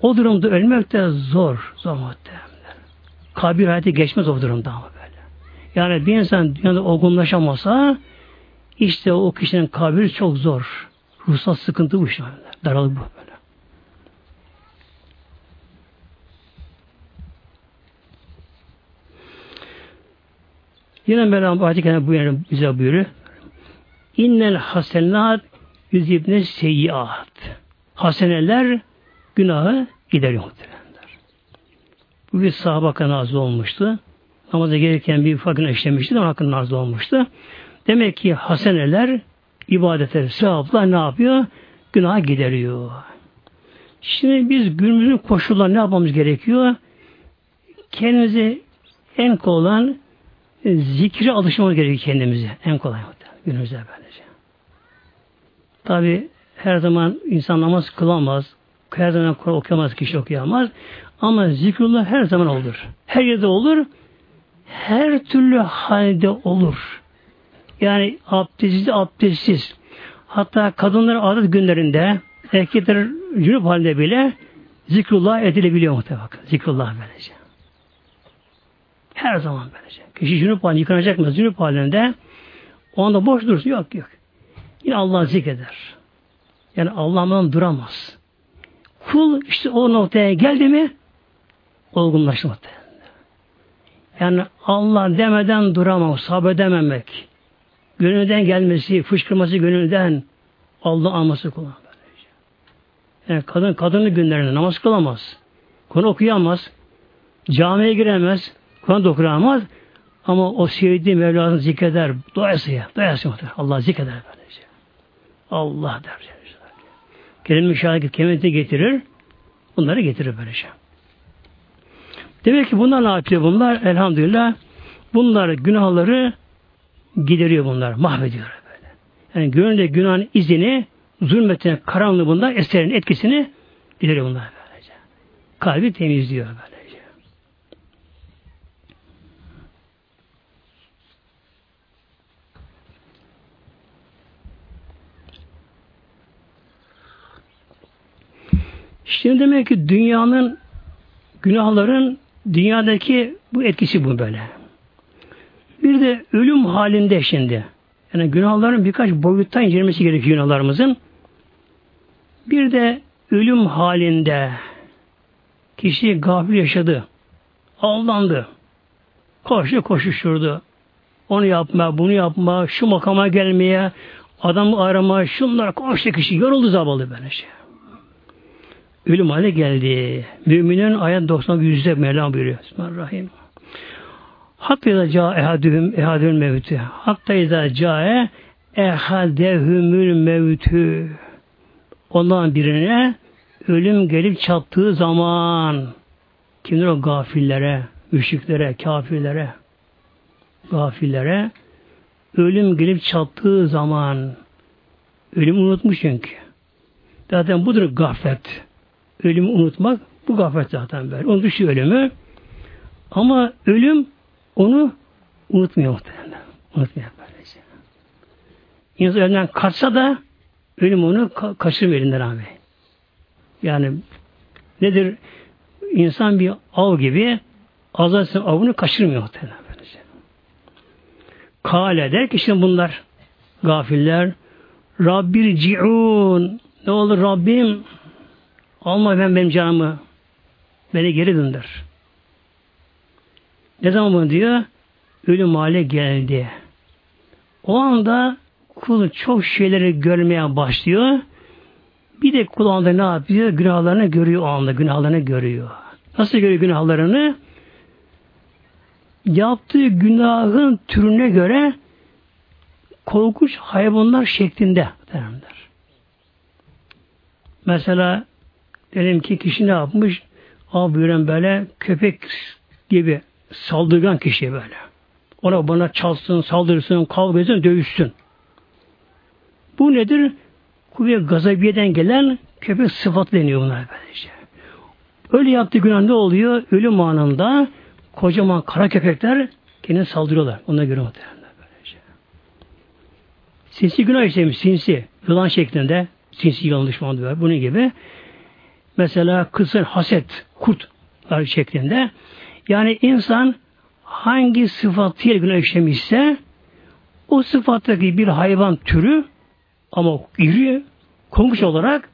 O durumda ölmek de zor. Zor muhtemelen. Kabir hayatı geçmez o durumda ama böyle. Yani bir insan dünyada olgunlaşamasa işte o kişinin kabiri çok zor. Ruhsal sıkıntı bu işte. Daralık bu böyle. Yine Mevlam ayet bu yani bize buyuruyor. İnnel hasenat yüzibne seyyiat. Haseneler günahı gideriyor muhtemelenler. Bu bir sahabe hakkında nazlı olmuştu. Namaza gelirken bir günah işlemişti. Onun hakkında nazlı olmuştu. Demek ki haseneler ibadetler, sevaplar ne yapıyor? Günah gideriyor. Şimdi biz günümüzün koşulları ne yapmamız gerekiyor? Kendimizi en kolay olan zikre alışmamız gerekiyor kendimize. En kolay günümüzde böylece. Tabi her zaman insan namaz kılamaz. Her zaman okuyamaz, kişi okuyamaz. Ama zikrullah her zaman olur. Her yerde olur. Her türlü halde olur. Yani abdestsiz, abdestsiz. Hatta kadınlar adet günlerinde erkekler cünüp halinde bile zikrullah edilebiliyor muhtemelen. Zikrullah böylece. Her zaman böylece. Kişi cünüp halinde yıkanacak mı? Cünüp halinde o anda boş dursun. Yok yok. Yine Allah zikreder. Yani Allah'dan duramaz. Kul işte o noktaya geldi mi olgunlaştı muhtemelen. Yani Allah demeden duramam, sabredememek. Gönülden gelmesi, fışkırması gönülden Allah alması kullan. Yani kadın kadını günlerinde namaz kılamaz. Konu okuyamaz. Camiye giremez. Kur'an okuyamaz. Ama o sevdiği Mevla'nın zikreder. Doyasıya. Doyasıya. Allah zikreder böylece. Allah der. Kelime-i şehadet kelimeti getirir. Bunları getirir böylece. Demek ki bunlar ne yapıyor bunlar? Elhamdülillah bunlar günahları gideriyor bunlar. Mahvediyor böyle. Yani gönülde günahın izini zulmetin karanlığı bunlar eserin etkisini gideriyor bunlar böylece. Kalbi temizliyor böylece. Şimdi demek ki dünyanın günahların dünyadaki bu etkisi bu böyle. Bir de ölüm halinde şimdi. Yani günahların birkaç boyuttan incelemesi gerekiyor günahlarımızın. Bir de ölüm halinde kişi gafil yaşadı. Aldandı. Koştu koşuşturdu. Onu yapma, bunu yapma, şu makama gelmeye, adamı arama, şunlar koştu kişi. Yoruldu zavallı böyle şey. Ölüm hale geldi. Müminin ayet 90 yüzde Mevlam buyuruyor. Bismillahirrahmanirrahim. Hatta izâ câ ehadühüm ehadühüm mevtü. Hatta izâ câe ehadehümül mevtü ondan birine ölüm gelip çattığı zaman kimdir o gafillere, müşriklere, kafirlere, gafillere ölüm gelip çattığı zaman ölüm unutmuş çünkü. Zaten budur gaflet. Ölümü unutmak bu gaflet zaten böyle. Onu düşüyor ölümü. Ama ölüm onu unutmuyor muhtemelen. Unutmuyor böylece. İnsan ölümden kaçsa da ölüm onu ka kaçırmıyor elinden abi. Yani nedir? İnsan bir av gibi azalsın avını kaçırmıyor muhtemelen böylece. Kale der ki şimdi bunlar gafiller Rabbir ci'un ne olur Rabbim alma ben benim canımı beni geri döndür. Ne zaman bunu diyor? Ölüm hale geldi. O anda kul çok şeyleri görmeye başlıyor. Bir de kul anda ne yapıyor? Günahlarını görüyor o anda. Günahlarını görüyor. Nasıl görüyor günahlarını? Yaptığı günahın türüne göre korkunç hayvanlar şeklinde derler. Mesela dedim ki kişi ne yapmış? Av buyuran böyle köpek gibi saldırgan kişi böyle. Ona bana çalsın, saldırsın, kavga etsin, dövüşsün. Bu nedir? Kuvvet gazabiyeden gelen köpek sıfat deniyor bunlar böylece. Öyle yaptığı günah ne oluyor? Ölüm anında kocaman kara köpekler kendine saldırıyorlar. Ona göre muhtemelen böylece. Sinsi günah işlemiş, sinsi. Yılan şeklinde sinsi yılan düşmanı var. Bunun gibi. Mesela kısır, haset, kurtlar şeklinde. Yani insan hangi sıfatıyla günah işlemişse o sıfattaki bir hayvan türü ama iri, konmuş olarak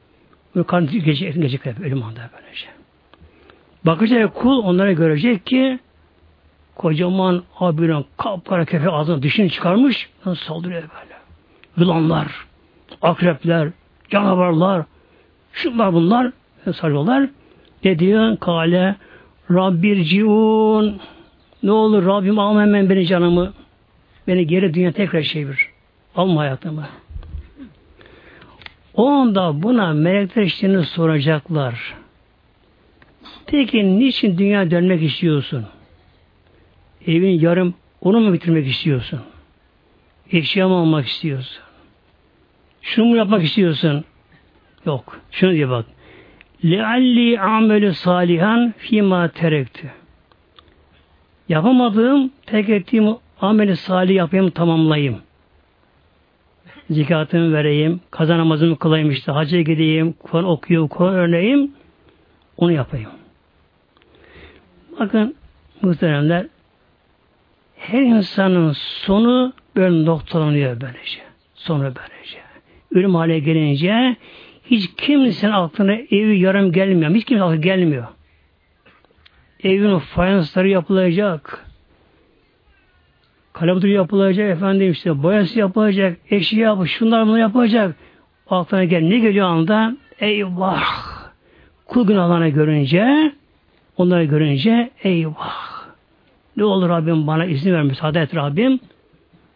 kan gece, gece ölüm anda böylece. Bakacak kul onlara görecek ki kocaman abinin kapkara köpek ağzına dişini çıkarmış nasıl saldırıyor böyle. Yılanlar, akrepler, canavarlar, şunlar bunlar sarıyorlar. Ne diyor? Kale Rabbir ciun ne olur Rabbim alma hemen beni canımı. Beni geri dünya tekrar çevir. Alma hayatımı. O anda buna melekler işlerini soracaklar. Peki niçin dünya dönmek istiyorsun? Evin yarım onu mu bitirmek istiyorsun? Eşya mı almak istiyorsun? Şunu mu yapmak istiyorsun? Yok. Şunu diye bak. Lealli amelü salihan fima terektü. Yapamadığım, tek ettiğim ameli salih yapayım, tamamlayayım. Zekatımı vereyim, kazanamazımı kılayım işte, hacca gideyim, Kur'an okuyayım, Kur'an örneğim, onu yapayım. Bakın muhteremler, her insanın sonu böyle noktalanıyor böylece. Sonu böylece. Ölüm hale gelince hiç kimsenin aklına evi yarım gelmiyor. Hiç kimsenin aklına gelmiyor. Evin fayansları yapılacak. Kalabdur yapılacak efendim işte boyası yapılacak, eşya yapı, şunlar bunu yapacak. Aklına gel ne geliyor anda? Eyvah! Kul günahlarını görünce, onları görünce eyvah! Ne olur Rabbim bana izin ver, müsaade et Rabbim.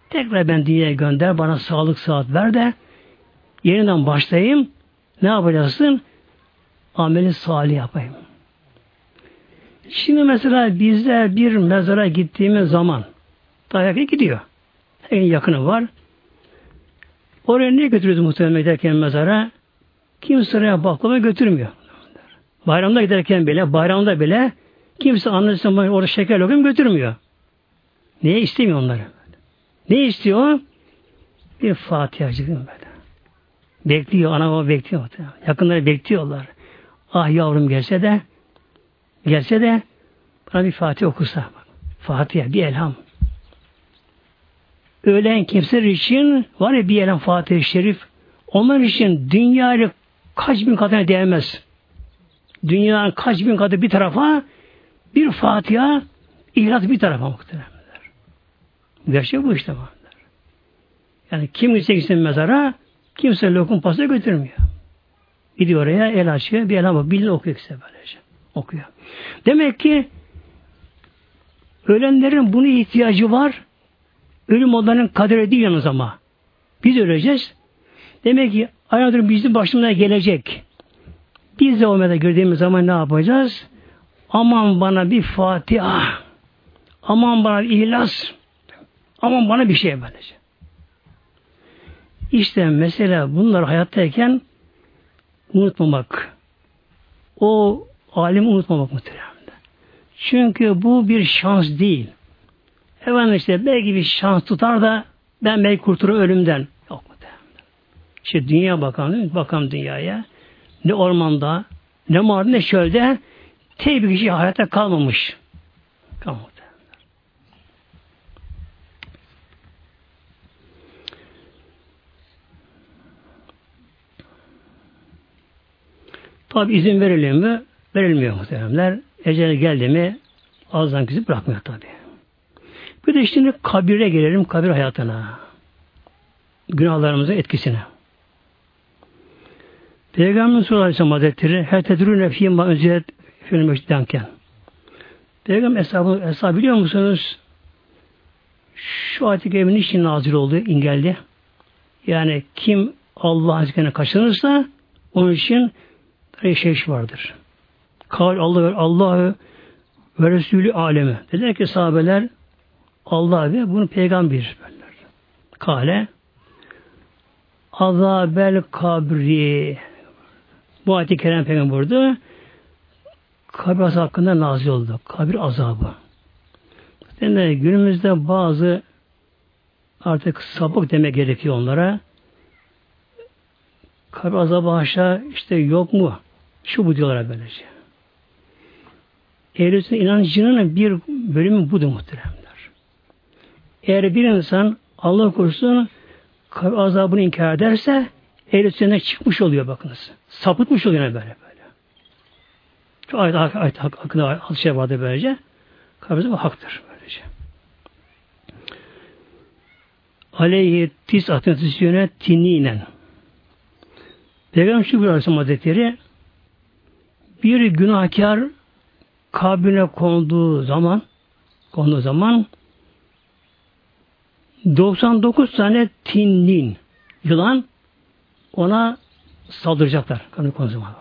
Tekrar ben dünyaya gönder, bana sağlık saat ver de yeniden başlayayım. Ne yapacaksın? Ameli salih yapayım. Şimdi mesela bizler bir mezara gittiğimiz zaman dayak gidiyor. En yakını var. Oraya ne götürüyordu muhtemelen giderken mezara? Kimse oraya baklava götürmüyor. Bayramda giderken bile, bayramda bile kimse anlasın orada şeker lokum götürmüyor. Niye istemiyor onları? Ne istiyor? Bir Fatiha'cı böyle. Bekliyor, ana baba bekliyor. Yakınları bekliyorlar. Ah yavrum gelse de gelse de bana bir Fatih okusa. Fatiha, bir elham. Ölen kimseler için var ya bir elham Fatih-i Şerif onlar için dünya kaç bin katına değmez. Dünyanın kaç bin katı bir tarafa bir Fatiha ihlas bir tarafa muhtemelenler. Gerçek bu işte varlar. Yani kim gitsin mezara kimse lokum pasta götürmüyor. Gidiyor oraya el açıyor bir elham bilin okuyor işte böylece. Okuyor. Demek ki ölenlerin bunu ihtiyacı var. Ölüm onların kaderi değil yalnız ama. Biz öleceğiz. Demek ki ayağıdır bizim başımıza gelecek. Biz de o meda girdiğimiz zaman ne yapacağız? Aman bana bir Fatiha. Aman bana bir ihlas. Aman bana bir şey böylece. İşte mesela bunlar hayattayken unutmamak. O alimi unutmamak muhtemelen. Çünkü bu bir şans değil. Efendim işte belki bir şans tutar da ben belki kurtulur ölümden. Yok muhtemelen. İşte dünya bakan, bakan dünyaya ne ormanda, ne mağarada, ne çölde tek bir kişi hayatta kalmamış. Kalmadı. Tabi izin veriliyor mu? Verilmiyor muhteremler. Ecel geldi mi ağızdan küsüp bırakmıyor tabi. Bir de şimdi kabire gelelim, kabir hayatına. Günahlarımızın etkisine. Peygamberimiz sallallahu aleyhi hazretleri her tedrüne fîmâ önzilet filmeştenken. Peygamber hesabı, hesabı biliyor musunuz? Şu ayet-i kerimenin için nazil oldu, ingeldi. Yani kim Allah'ın zikrini kaçırırsa onun için bir şey vardır. Kal Allah Allah'ı ve Resulü alemi. Dediler ki sahabeler Allah ve bunu peygamber derler. Kale azabel kabri bu ayet-i kerem peygamber burada kabir azabı hakkında nazil oldu. Kabir azabı. Yani günümüzde bazı artık sapık demek gerekiyor onlara. Kabir azabı aşağı işte yok mu? Şu bu diyorlar böylece. Ehl-i inancının bir bölümü budur muhteremler. Eğer bir insan Allah korusun kabir azabını inkar ederse ehl çıkmış oluyor bakınız. Sapıtmış oluyor böyle böyle. Şu ayet, ayet, ayet hakkında şey vardı böylece. Kabir azabı haktır böylece. Aleyhi tis atetisyone tininen. Peygamber şu Aleyhisselam Hazretleri bir günahkar kabrine konduğu zaman konduğu zaman 99 tane tinnin yılan ona saldıracaklar. Kabrine konduğu zaman.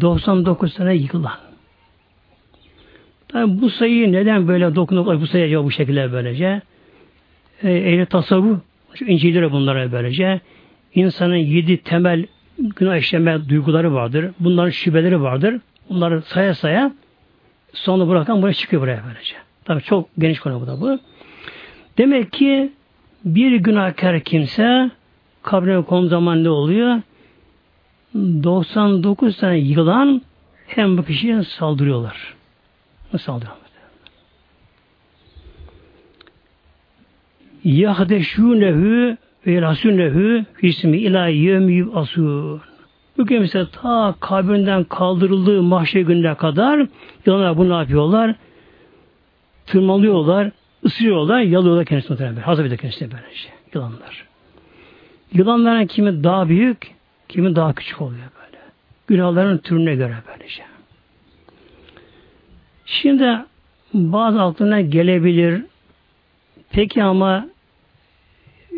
99 tane yılan. Tabi bu sayıyı neden böyle dokunup bu sayıya bu şekilde böylece? E, ehli tasavvuf İncil'lere bunlara böylece insanın yedi temel günah işleme duyguları vardır. Bunların şüpheleri vardır. Bunları saya saya sonra bırakan buraya çıkıyor buraya böylece. Tabi çok geniş konu bu da bu. Demek ki bir günahkar kimse kabrine konum zaman ne oluyor? 99 tane yılan hem bu kişiye saldırıyorlar. Nasıl saldırıyorlar? Yahdeşûnehu ve rasûnehu ismi ila yevmi asun. Bu kimse ta kabrinden kaldırıldığı mahşer gününe kadar yılanlar bunu yapıyorlar? Tırmalıyorlar, ısırıyorlar, yalıyorlar kendisine muhtemelen. Hazır bir kendisine böylece. Yılanlar. Yılanların kimi daha büyük, kimi daha küçük oluyor böyle. Günahların türüne göre böylece. Şimdi bazı aklına gelebilir. Peki ama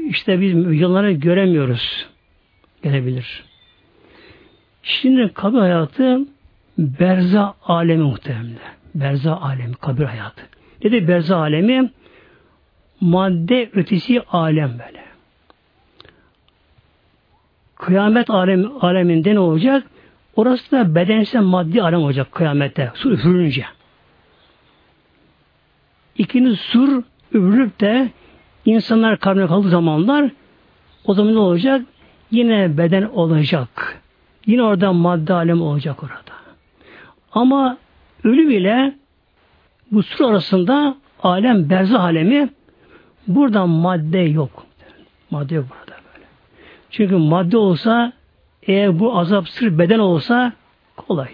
işte biz yılları göremiyoruz. Gelebilir. Şimdi kabir hayatı berza alemi muhtemelen. Berza alemi, kabir hayatı. Dedi berza alemi madde ötesi alem böyle. Kıyamet alem, aleminde ne olacak? Orası da bedensel maddi alem olacak kıyamette. Sur üfürünce. İkinci sur üfürüp de insanlar kabrine kaldığı zamanlar o zaman ne olacak? Yine beden olacak. Yine orada madde alem olacak orada. Ama ölüm ile bu sur arasında alem berzah alemi burada madde yok. Madde yok burada böyle. Çünkü madde olsa eğer bu azap sır beden olsa kolay.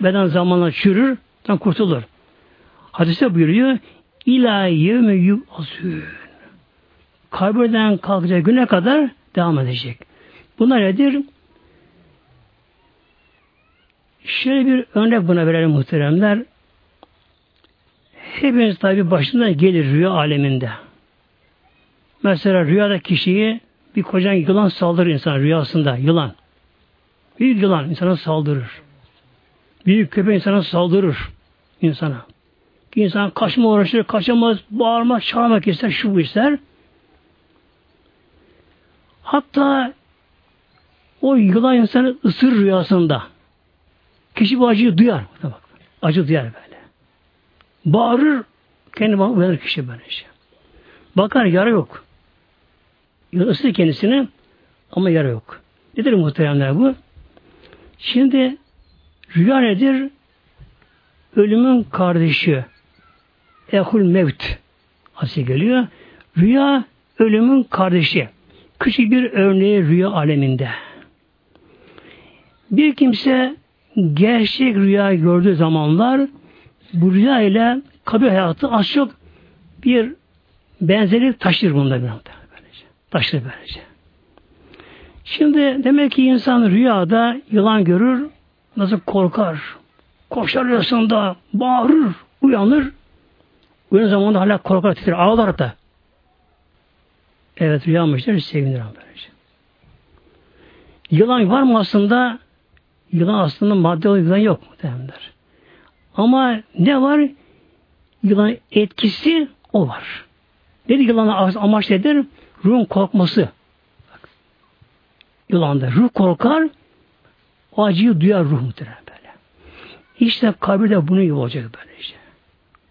Beden zamanla çürür, kurtulur. Hadise buyuruyor İlâ yevme yub'asûn. Kabirden kalkacak güne kadar devam edecek. Bunlar nedir? Şöyle bir örnek buna verelim muhteremler. Hepimiz tabi başında gelir rüya aleminde. mesela rüyada kişiyi bir kocan yılan saldırır insan rüyasında yılan. Büyük yılan insana saldırır. Büyük köpek insana saldırır insana. Ki insan kaçma uğraşır, kaçamaz, bağırmak, çağırmak ister, şu bu ister. Hatta o yılan insanı ısır rüyasında. Kişi bu acıyı duyar. Bak, acı duyar böyle. Bağırır, kendi uyanır kişi böyle şey. Bakar yara yok. Isır kendisini ama yara yok. Nedir muhteremler bu? Şimdi rüya nedir? Ölümün kardeşi. Ehul mevt. Asıl geliyor. Rüya ölümün kardeşi. Küçük bir örneği rüya aleminde. Bir kimse gerçek rüya gördüğü zamanlar bu rüya ile kabir hayatı az çok bir benzerlik taşır bunda bir böylece. Taşır böylece. Şimdi demek ki insan rüyada yılan görür, nasıl korkar, koşar arasında bağırır, uyanır. Uyan zamanında hala korkar, titrer, ağlar da. Evet rüyamışlar, sevinir böylece. Yılan var mı aslında? Yılan aslında madde olarak yılan yok muhtemelenler. Ama ne var? Yılan etkisi o var. Dedi yılanın amaç nedir? Ruhun korkması. Bak. Yılanda ruh korkar, o acıyı duyar ruh muhtemelen böyle. İşte kabirde bunu gibi olacak böylece.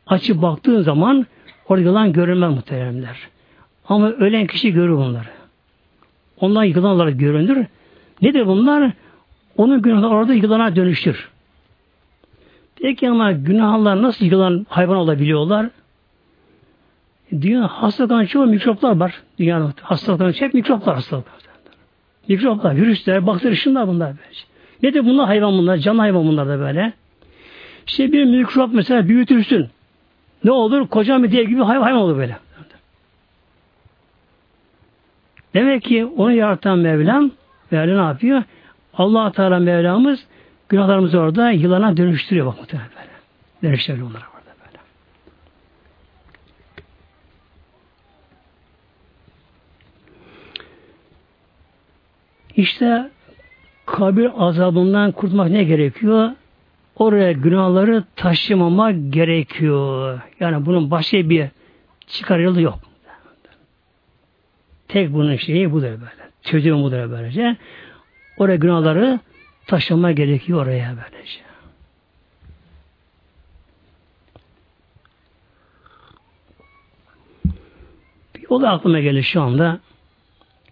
Açıp baktığın zaman orada yılan görünmez muhteremler. Ama ölen kişi görür bunları. Ondan yılan olarak görünür. Nedir bunlar? Onun günahları orada yılana dönüştür. Peki ama günahlar nasıl yılan hayvan olabiliyorlar? Dünya hastalıkların çoğu mikroplar var. Dünyanın hastalıkların hep mikroplar hastalıklar. Mikroplar, virüsler, bakteri şunlar bunlar böyle. Ne de bunlar hayvan bunlar, can hayvan bunlar da böyle. İşte bir mikrop mesela büyütürsün. Ne olur? Kocaman bir dev gibi hayvan, hayvan olur böyle. Demek ki onu yaratan Mevlam Mevla ne yapıyor? allah Teala Mevlamız günahlarımızı orada yılana dönüştürüyor bak muhtemelen böyle. Dönüştürüyor onlara orada böyle. İşte kabir azabından kurtulmak ne gerekiyor? Oraya günahları taşımamak gerekiyor. Yani bunun başka bir çıkar yolu yok. Tek bunun şeyi budur böyle. Çözümü budur böylece. Oraya günahları taşıma gerekiyor oraya böylece. O da aklıma geldi şu anda.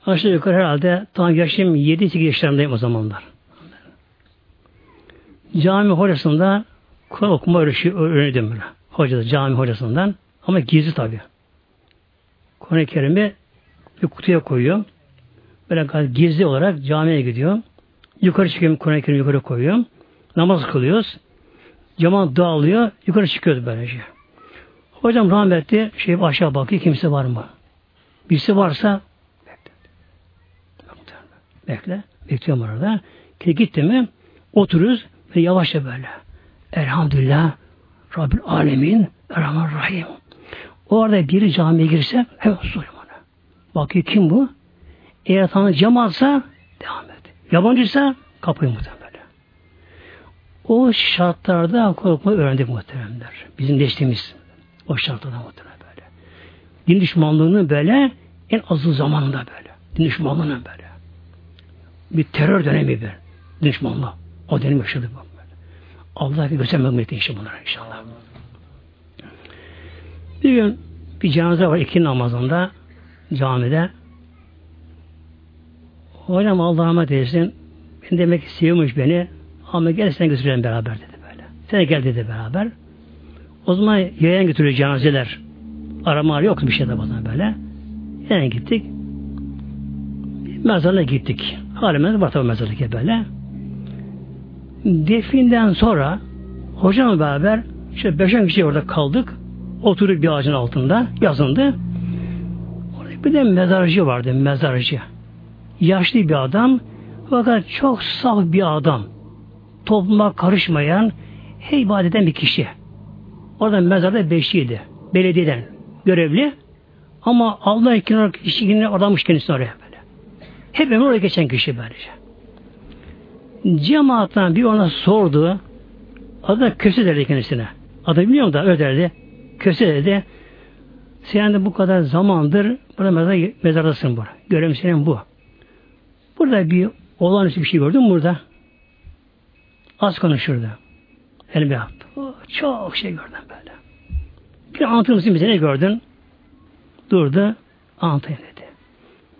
Aşağı yukarı herhalde tam yaşım 7-8 yaşlarındayım o zamanlar. Cami hocasında Kur'an okuma öğrendim böyle. Hocada, cami hocasından. Ama gizli tabi. Kur'an-ı Kerim'i bir kutuya koyuyor. Böyle gizli olarak camiye gidiyor. Yukarı çıkıyorum, Kur'an-ı Kerim yukarı koyuyorum. Namaz kılıyoruz. Cemaat dağılıyor, yukarı çıkıyoruz böylece. Hocam rahmetli şey aşağı bakıyor, kimse var mı? Birisi varsa bekle. Bekle. Bekliyorum orada. Ki gitti mi otururuz ve yavaşça böyle. Elhamdülillah Rabbil Alemin Erhaman Rahim. O arada biri camiye girse hemen soruyorum ona. Bakıyor kim bu? Eğer tanrı cemaatsa devam et. Yabancıysa kapıyı muhtemelen. O şartlarda korkma öğrendik muhteremler. Bizim geçtiğimiz o şartlarda muhtemelen böyle. Din düşmanlığının böyle en azı zamanında böyle. Din düşmanlığının böyle. Bir terör dönemi bir. Din düşmanlığı. O dönem yaşadık böyle. Allah bir göstermek inşallah bunlara inşallah. Bir gün bir cenaze var iki namazında camide. Hocam Allah rahmet eylesin. Ben demek ki seviyormuş beni. Ama gel sen götürelim beraber dedi böyle. Sen gel dedi beraber. O zaman yayan götürüyor cenazeler. Arama yok bir şey de bazen böyle. Yayan gittik. Mezarına gittik. Halimiz var tabi mezarlık böyle. Definden sonra hocamla beraber işte beş on kişi orada kaldık. Oturduk bir ağacın altında. Yazındı. Bir de mezarcı vardı. Mezarcı yaşlı bir adam fakat çok saf bir adam. Topluma karışmayan, hey ibadeten bir kişi. Orada mezarda beşiydi. Belediyeden görevli. Ama Allah ikna kişi adamış kendisini oraya böyle. Hep ömür oraya geçen kişi böylece. Cemaattan bir ona sordu. Adı da Köse derdi kendisine. Adı biliyorum da öyle derdi. Köse dedi. Sen de bu kadar zamandır burada mezar, mezardasın burada. Görevim senin bu. Burada bir olağanüstü bir şey gördüm burada. Az konuşurdu. Elime yaptı. Çok şey gördüm böyle. Bir anlatır mısın bize ne gördün? Durdu. Anlatayım dedi.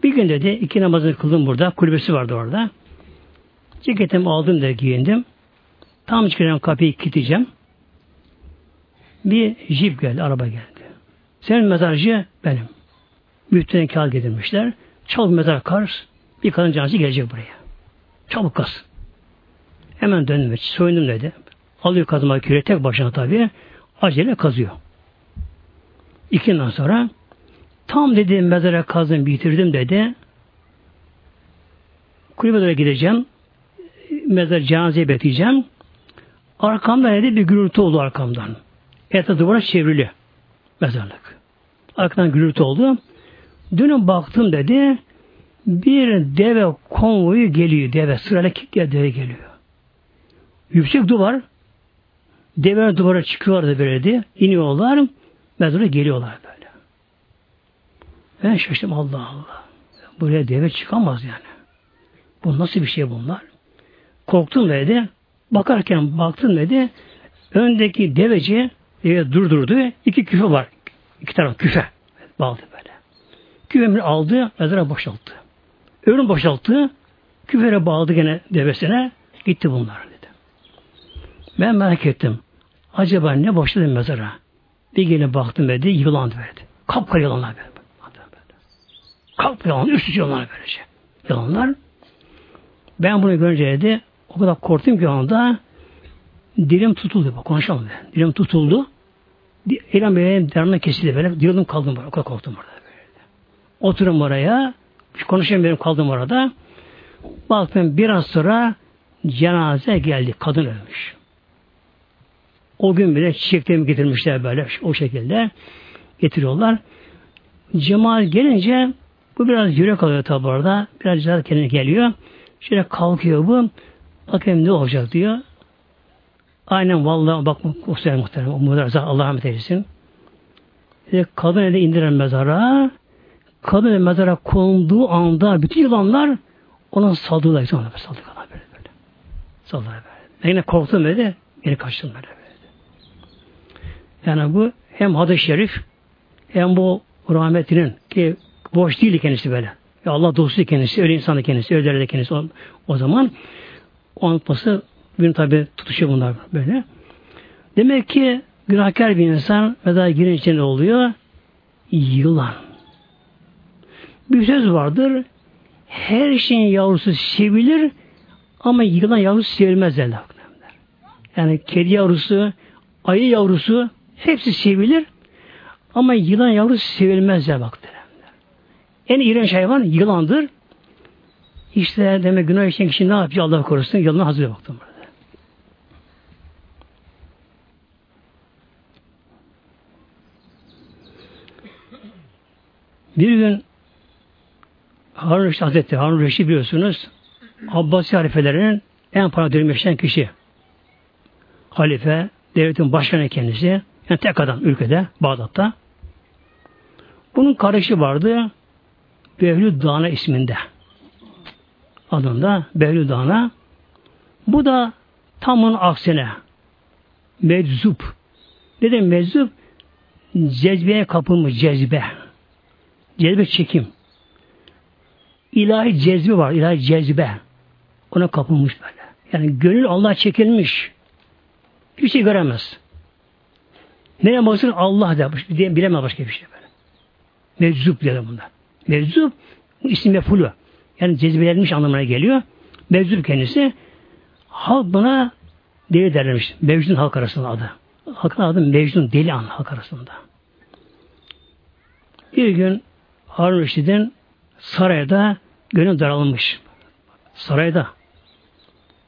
Bir gün dedi iki namazını kıldım burada. Kulübesi vardı orada. Ceketimi aldım da giyindim. Tam çıkacağım kapıyı kilitleyeceğim. Bir jip geldi, araba geldi. Senin mezarcı benim. Müftüden kağıt getirmişler. Çabuk mezar kar. Bir kadın canlısı gelecek buraya. Çabuk kas. Hemen döndüm. Soyundum dedi. Alıyor kazma küre tek başına tabii. Acele kazıyor. İki yıldan sonra tam dedi mezara kazdım bitirdim dedi. Kulübelere gideceğim. Mezar cenazeye bekleyeceğim. Arkamda dedi bir gürültü oldu arkamdan. Etrafı duvara çevrili mezarlık. Arkadan gürültü oldu. Dünün baktım dedi bir deve konvoyu geliyor. Deve sırayla deve geliyor. Yüksek duvar deve duvara çıkıyorlar böyle diye iniyorlar mezara geliyorlar böyle. Ben şaştım Allah Allah. Buraya deve çıkamaz yani. Bu nasıl bir şey bunlar? Korktum dedi. Bakarken baktım dedi. Öndeki deveci deve durdurdu. İki küfe var. İki taraf küfe. Bağladı böyle. Küfemi aldı, mezara boşalttı. Öbürünü boşalttı. Küfere bağladı gene devesine. Gitti bunlar dedi. Ben merak ettim. Acaba ne boşladı mezara? Bir gelin baktım dedi, yılan verdi. Kapkara yılanlar böyle. Kapkara yılan, üst üste yılanlar böylece. Yılanlar. Ben bunu görünce dedi, o kadar korktum ki anda dilim tutuldu. Bak konuşalım dedi. Dilim tutuldu. Elim benim derine kesildi böyle. Dilim kaldım böyle. O kadar korktum orada böyle. Oturum oraya. Konuşayım benim kaldım orada. Baktım biraz sonra cenaze geldi. Kadın ölmüş. O gün bile çiçeklerimi getirmişler böyle o şekilde getiriyorlar. Cemal gelince bu biraz yürek alıyor tabi orada. Biraz daha kendine geliyor. Şöyle kalkıyor bu. Bakayım ne olacak diyor. Aynen vallahi bak muhterem. O muhterem Allah rahmet eylesin. E, kadın eli indiren mezara kadın eli mezara konduğu anda bütün yılanlar ona saldırdılar. Saldırdılar böyle böyle. Saldırdılar böyle. Ben yine korktum dedi. Geri kaçtım böyle böyle. Yani bu hem hadis-i şerif hem bu rahmetinin ki boş değil kendisi böyle. Ya Allah dostu kendisi, öyle insanı kendisi, öyle de kendisi o, o zaman o unutması bir tabi tutuşuyor bunlar böyle. Demek ki günahkar bir insan veda girince ne oluyor? Yılan. Bir söz vardır. Her şeyin yavrusu sevilir ama yılan yavrusu sevilmez derler. Yani kedi yavrusu, ayı yavrusu hepsi sevilir ama yılan yavrusu sevilmez der bak En iğrenç hayvan yılandır. İşte demek günah işleyen kişi ne yapıyor Allah korusun? Yılana hazır baktım burada. Bir gün Harun Reşit Hazretleri, Harun Reşit biliyorsunuz Abbasi halifelerinin en para dönmüşten kişi. Halife, devletin başkanı kendisi. Yani tek adam ülkede, Bağdat'ta. Bunun kardeşi vardı. Behlül Dana isminde. Adında Behlül Dana. Bu da tamın aksine meczup. Dedim meczup cezbeye kapılmış cezbe. Cezbe çekim. İlahi cezbi var. ilahi cezbe. Ona kapılmış böyle. Yani gönül Allah çekilmiş. Hiçbir şey göremez. Nereye baksın Allah der. Bilemez başka bir şey böyle. Meczup diyor bunda. Meczup isim mefulu. Yani cezbelenmiş anlamına geliyor. Meczup kendisi halk buna deli derlermiş. Mecnun halk arasında adı. Halkın adı Mecnun deli an halk arasında. Bir gün Harun Reşid'in sarayda gönül daralmış. Sarayda.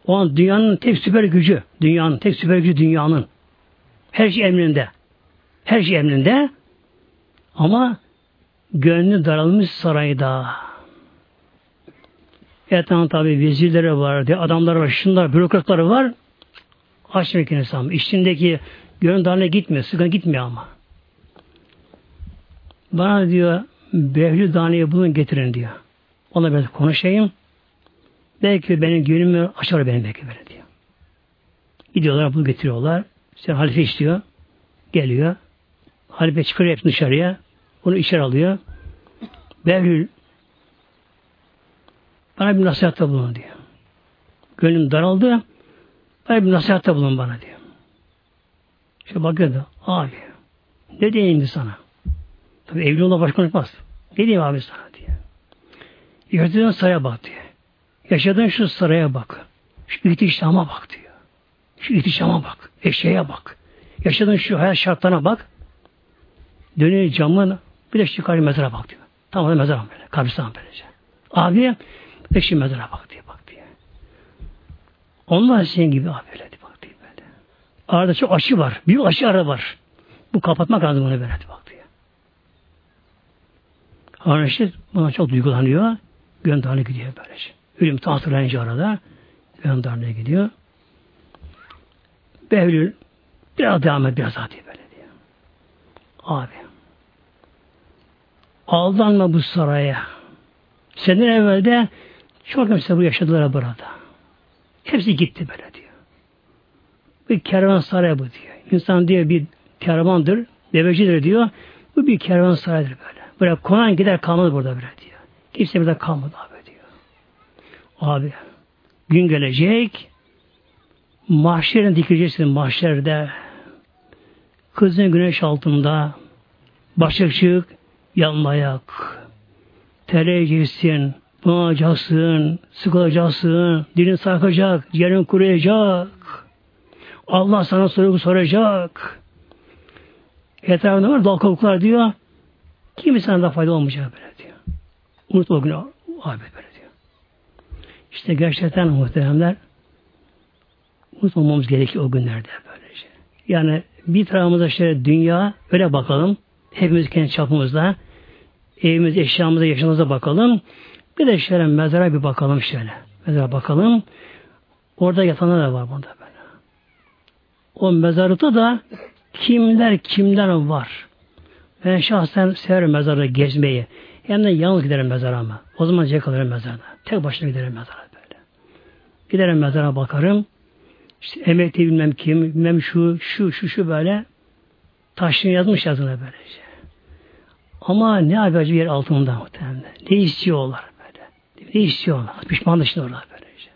O an dünyanın tek süper gücü, dünyanın tek süper gücü dünyanın. Her şey emrinde. Her şey emrinde. Ama Gönlü daralmış sarayda. Etan tabi vezirleri var, adamlar var, şunlar, bürokratları var. Açmıyor insan. İçindeki gönül darına gitmiyor, sıkıntı gitmiyor ama. Bana diyor, Behlül Dane'yi bulun getirin diyor. Ona biraz konuşayım. Belki benim gönlümü açar benim belki böyle diyor. Gidiyorlar bunu getiriyorlar. İşte halife istiyor. Geliyor. Halife çıkarıyor hepsini dışarıya. Onu içeri alıyor. Behlül bana bir nasihatta bulun diyor. Gönlüm daraldı. Bana bir nasihatta bulun bana diyor. İşte bakıyor da abi ne diyeyim sana? Tabi evli olan baş konuşmaz. Ne diyeyim abi sana diyor. Yaşadığın saraya bak diyor. Yaşadığın şu saraya bak. Şu ihtişama bak diyor. Şu ihtişama bak. Eşeğe bak. Yaşadığın şu hayat şartlarına bak. Dönüyor camın bir de çıkar mezara bak diyor. Tamam mezara böyle. Kabristan böylece. Abi de mezara bak diyor. Bak diyor. Onlar senin gibi abi öyle bak diyor böyle. Arada çok aşı var. Büyük aşı ara var. Bu kapatmak lazım bunu böyle bak diyor. Arşit buna çok duygulanıyor. Gönderine gidiyor böylece. Ölüm hatırlayınca arada gönderine gidiyor. Behlül biraz devam et biraz daha diye böyle diyor. Abi aldanma bu saraya. Senden evvelde çok kimse bu yaşadılar burada. Hepsi gitti böyle diyor. Bir kervan saraya bu diyor. İnsan diyor bir kervandır, devecidir diyor. Bu bir kervan saraydır böyle. Böyle konan gider kalmadı burada böyle diyor. Kimse burada kalmadı abi diyor. Abi gün gelecek mahşerin dikileceksin mahşerde. Kızın güneş altında başık yanmayak terleyeceksin bunacaksın sıkılacaksın dilin sarkacak ciğerin kuruyacak. Allah sana soru soracak. Etrafında var? Dal diyor Kimi sana da fayda olmayacak böyle diyor. Unut o günü abi böyle diyor. İşte gerçekten muhteremler unutmamamız gerekiyor o günlerde böylece. Yani bir tarafımızda şöyle dünya öyle bakalım. Hepimiz kendi çapımızda evimiz, eşyamıza, yaşamımıza bakalım. Bir de şöyle mezara bir bakalım şöyle. Mezara bakalım. Orada yatanlar da var burada böyle. O mezarlıkta da kimler kimler var. Ben şahsen severim mezarı gezmeyi. Hem de yalnız giderim mezara ama. O zaman zevk alırım mezarda. Tek başına giderim mezara böyle. Giderim mezara bakarım. İşte emekli bilmem kim, bilmem şu, şu, şu, şu böyle. Taşını yazmış yazına böylece. Ama ne acı yer altında muhtemelen. Ne istiyorlar böyle. Ne istiyorlar. Pişman dışıyorlar böylece.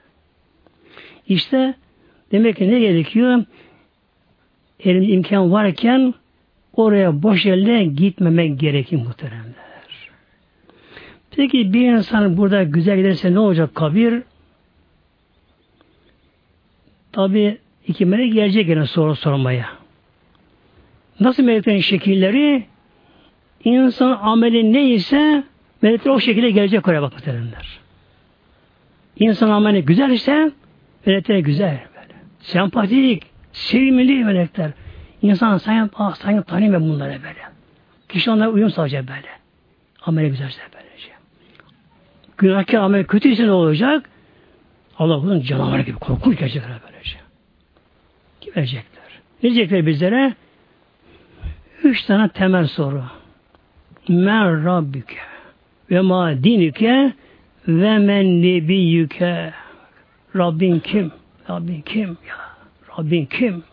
İşte demek ki ne gerekiyor? Elimde imkan varken oraya boş elle gitmemek gerekir muhteremler. Peki bir insan burada güzel giderse ne olacak kabir? Tabi iki melek gelecek yine soru sormaya. Nasıl meleklerin şekilleri? İnsan ameli neyse melekler o şekilde gelecek oraya bak muhteremler. İnsan ameli güzel ise melekler güzel böyle. Sempatik, sevimli melekler. İnsan sanki, sanki tanıyor bunları böyle. Kişi onlara uyum sağlayacak böyle. Ameli güzelse böylece. Günahkar amel kötüyse ne olacak? Allah bunun canavar gibi korkunç gelecekler böylece. Gelecekler. Ne diyecekler bizlere? Üç tane temel soru. Men Rabbüke ve ma dinüke ve men nebiyyüke Rabbin kim? Rabbin kim ya? Rabbin kim?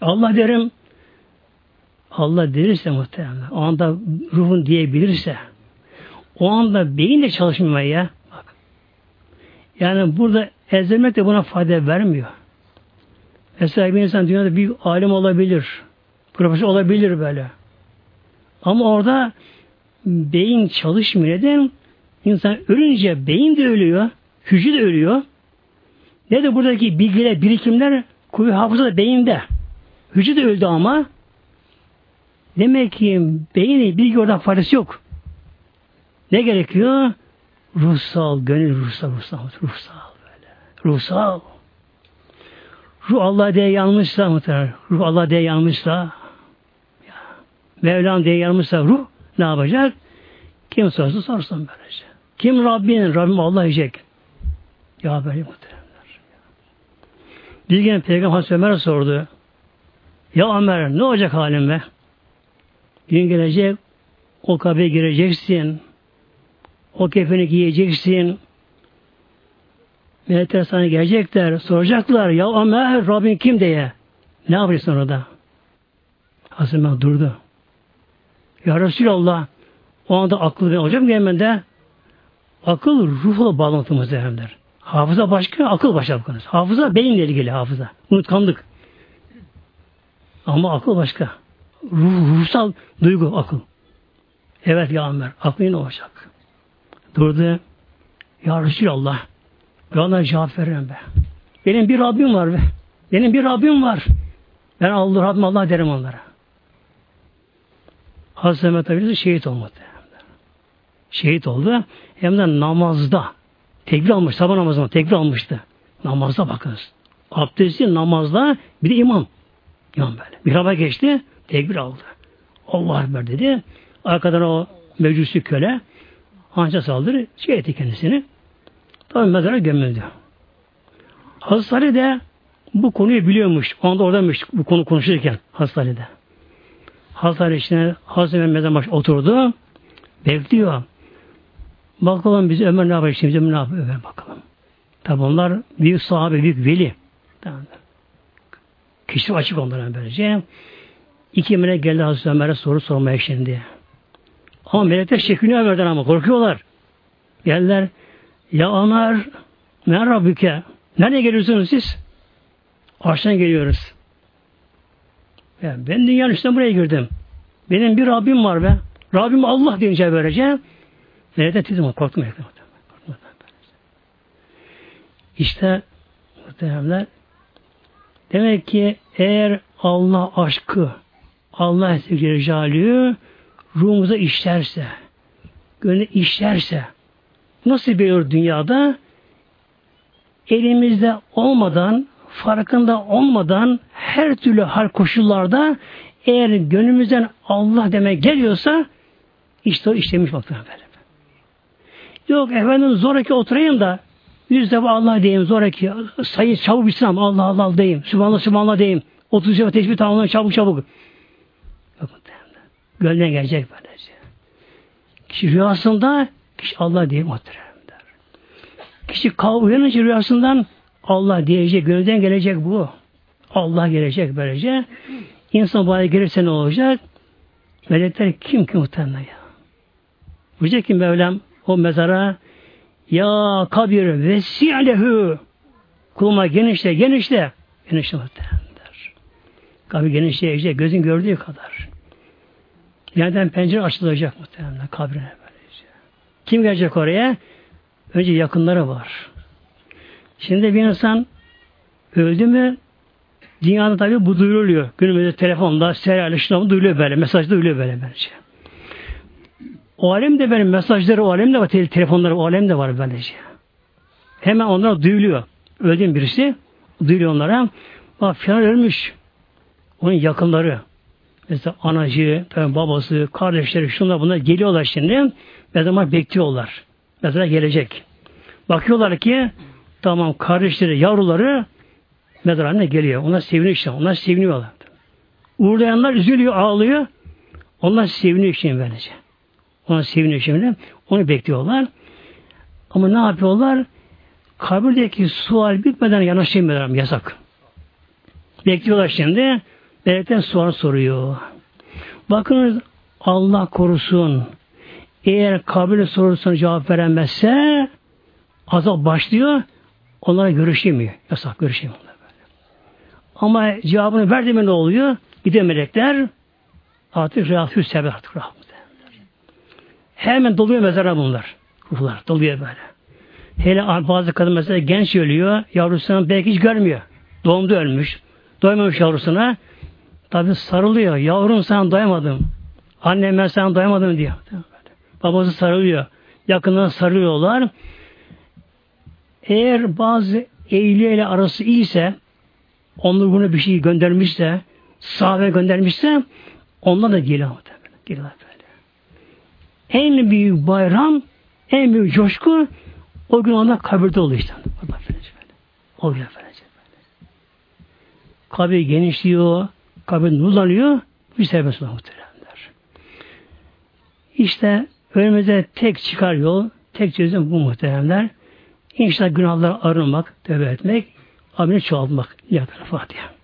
Allah derim Allah derirse muhtemelen o anda ruhun diyebilirse o anda beyin de çalışmıyor Bak. Yani burada ezilmek de buna fayda vermiyor. Mesela bir insan dünyada bir alim olabilir. Profesör olabilir böyle. Ama orada beyin çalışmıyor. Neden? İnsan ölünce beyin de ölüyor. Hücre de ölüyor. Ne de buradaki bilgiler, birikimler kuvvet hafıza beyinde. De öldü ama demek ki beyni bilgi orada faydası yok. Ne gerekiyor? Ruhsal, gönül ruhsal, ruhsal, ruhsal böyle. Ruhsal. Ruh Allah diye yanmışsa muhtemelen. Ruh Allah diye yanmışsa ya, Mevlam diye yanmışsa ruh ne yapacak? Kim sorsa sorsun böylece. Kim Rabbin? Rabbim Allah diyecek. Ya böyle muhteremler. Bir gün Peygamber Ömer sordu. Ya Ömer ne olacak halim be? Gün gelecek o kabre gireceksin. O kefeni giyeceksin. Melekler sana gelecekler. Soracaklar. Ya Ömer Rabbin kim diye. Ne yapacaksın orada? Hazreti durdu. Ya Resulallah o anda akıl ben hocam gelmende akıl ruhla bağlantımız derler. Hafıza başka, akıl başka bakınız. Hafıza beyinle ilgili hafıza. Unutkanlık. Ama akıl başka. Ruh, ruhsal duygu akıl. Evet ya Ömer, aklın ne olacak? Durdu. Ya Resulallah, ben cevap veririm be. Benim bir Rabbim var be. Benim bir Rabbim var. Ben Allah Rabbim Allah derim onlara. Hazreti Mehmet Efendimiz şehit olmadı. Şehit oldu. Hem de namazda. Tekbir almış. Sabah namazında tekbir almıştı. Namazda bakınız. Abdesti namazda bir de imam. İmam böyle. Hava geçti. Tekbir aldı. Allah Ekber dedi. Arkadan o mevcusi köle hança saldırı şey etti kendisini. Tabi mezara gömüldü. Hazreti Ali de bu konuyu biliyormuş. O anda oradaymış bu konu konuşurken Hazreti Ali de. Hazreti Ali içine Hazreti Mehmet mezar baş oturdu. Bekliyor. Bakalım biz Ömer ne yapacak Ömer ne yapıyor Ömer bakalım. Tabi onlar büyük sahabe, büyük veli. Tamam. Kişi açık onlara böylece. İki melek geldi Hazreti Ömer'e soru sormaya şimdi. Ama melekler çekiniyor Ömer'den ama korkuyorlar. Geldiler. Ya Ömer ne Rabbüke? Nereye geliyorsunuz siz? Arştan geliyoruz. Yani ben dünyanın üstüne buraya girdim. Benim bir Rabbim var be. Rabbim Allah deyince böylece Melekler titrim korktum. İşte muhteremler demek ki eğer Allah aşkı Allah Celle ruhumuza işlerse gönlü işlerse nasıl bir dünyada elimizde olmadan farkında olmadan her türlü hal koşullarda eğer gönlümüzden Allah demek geliyorsa işte o işlemiş baktığına böyle. Yok efendim zoraki oturayım da yüz defa Allah diyeyim zoraki sayı çabuk bitsem Allah Allah diyeyim. Sübhanallah Sübhanallah diyeyim. 30 defa tesbih tamamlayın çabuk çabuk. Bakın Gönlüne gelecek böylece. Kişi rüyasında kişi Allah diye muhterem der. Kişi uyanınca rüyasından Allah diyecek, gönülden gelecek bu. Allah gelecek böylece. İnsan bu hale gelirse ne olacak? Melekler kim ki muhtemelen ya? Diyecek ki Mevlam o mezara ya kabir vesi'lehu kuluma genişle genişle genişle muhtemelenler. Kabir genişleyecek gözün gördüğü kadar. Yerden pencere açılacak muhtemelen kabrine böylece. Kim gelecek oraya? Önce yakınları var. Şimdi bir insan öldü mü dünyada tabi bu duyuruluyor. Günümüzde telefonda, serial ışınlamı duyuluyor böyle. Mesaj duyuluyor böyle bence. O alemde benim mesajları o alemde var, telefonları o alemde var böylece. Hemen onlara duyuluyor. Öldüğüm birisi duyuluyor onlara. Bak filan ölmüş. Onun yakınları. Mesela anacı, babası, kardeşleri, şunlar bunlar geliyorlar şimdi. Mezara bekliyorlar. Mezara gelecek. Bakıyorlar ki tamam kardeşleri, yavruları mezarına geliyor. Onlar seviniyor işte. Onlar seviniyorlar. Uğurlayanlar üzülüyor, ağlıyor. Onlar seviniyor işte böylece. Ona seviniyor şimdi. Onu bekliyorlar. Ama ne yapıyorlar? Kabirdeki sual bitmeden yanaşamıyorlar. Yasak. Bekliyorlar şimdi. Melekten sual soruyor. Bakınız Allah korusun. Eğer kabir sorusuna cevap veremezse azap başlıyor. Onlara görüşemiyor. Yasak görüşemiyor. Ama cevabını verdiğinde ne oluyor? Gidiyor melekler artık rahatü sever artık rahat. Hemen doluyor mezara bunlar. Ruhlar doluyor böyle. Hele bazı kadın mesela genç ölüyor. Yavrusunu belki hiç görmüyor. Doğumda ölmüş. Doymamış yavrusuna. Tabi sarılıyor. Yavrum sen doymadım. Annem ben sana doymadım diyor. Babası sarılıyor. Yakından sarılıyorlar. Eğer bazı evliyle arası iyiyse onlar bunu bir şey göndermişse sahabe göndermişse ondan da geliyor. Geliyor. En büyük bayram, en büyük coşku o gün onda kabirde oluyor işte. Allah o gün efendim. Kabir genişliyor, kabir nurlanıyor, bir serbest muhteremler. İşte önümüze tek çıkar yol, tek çözüm bu muhteremler. İnşallah günahlar arınmak, tövbe etmek, ameli çoğaltmak. Ya Fatiha.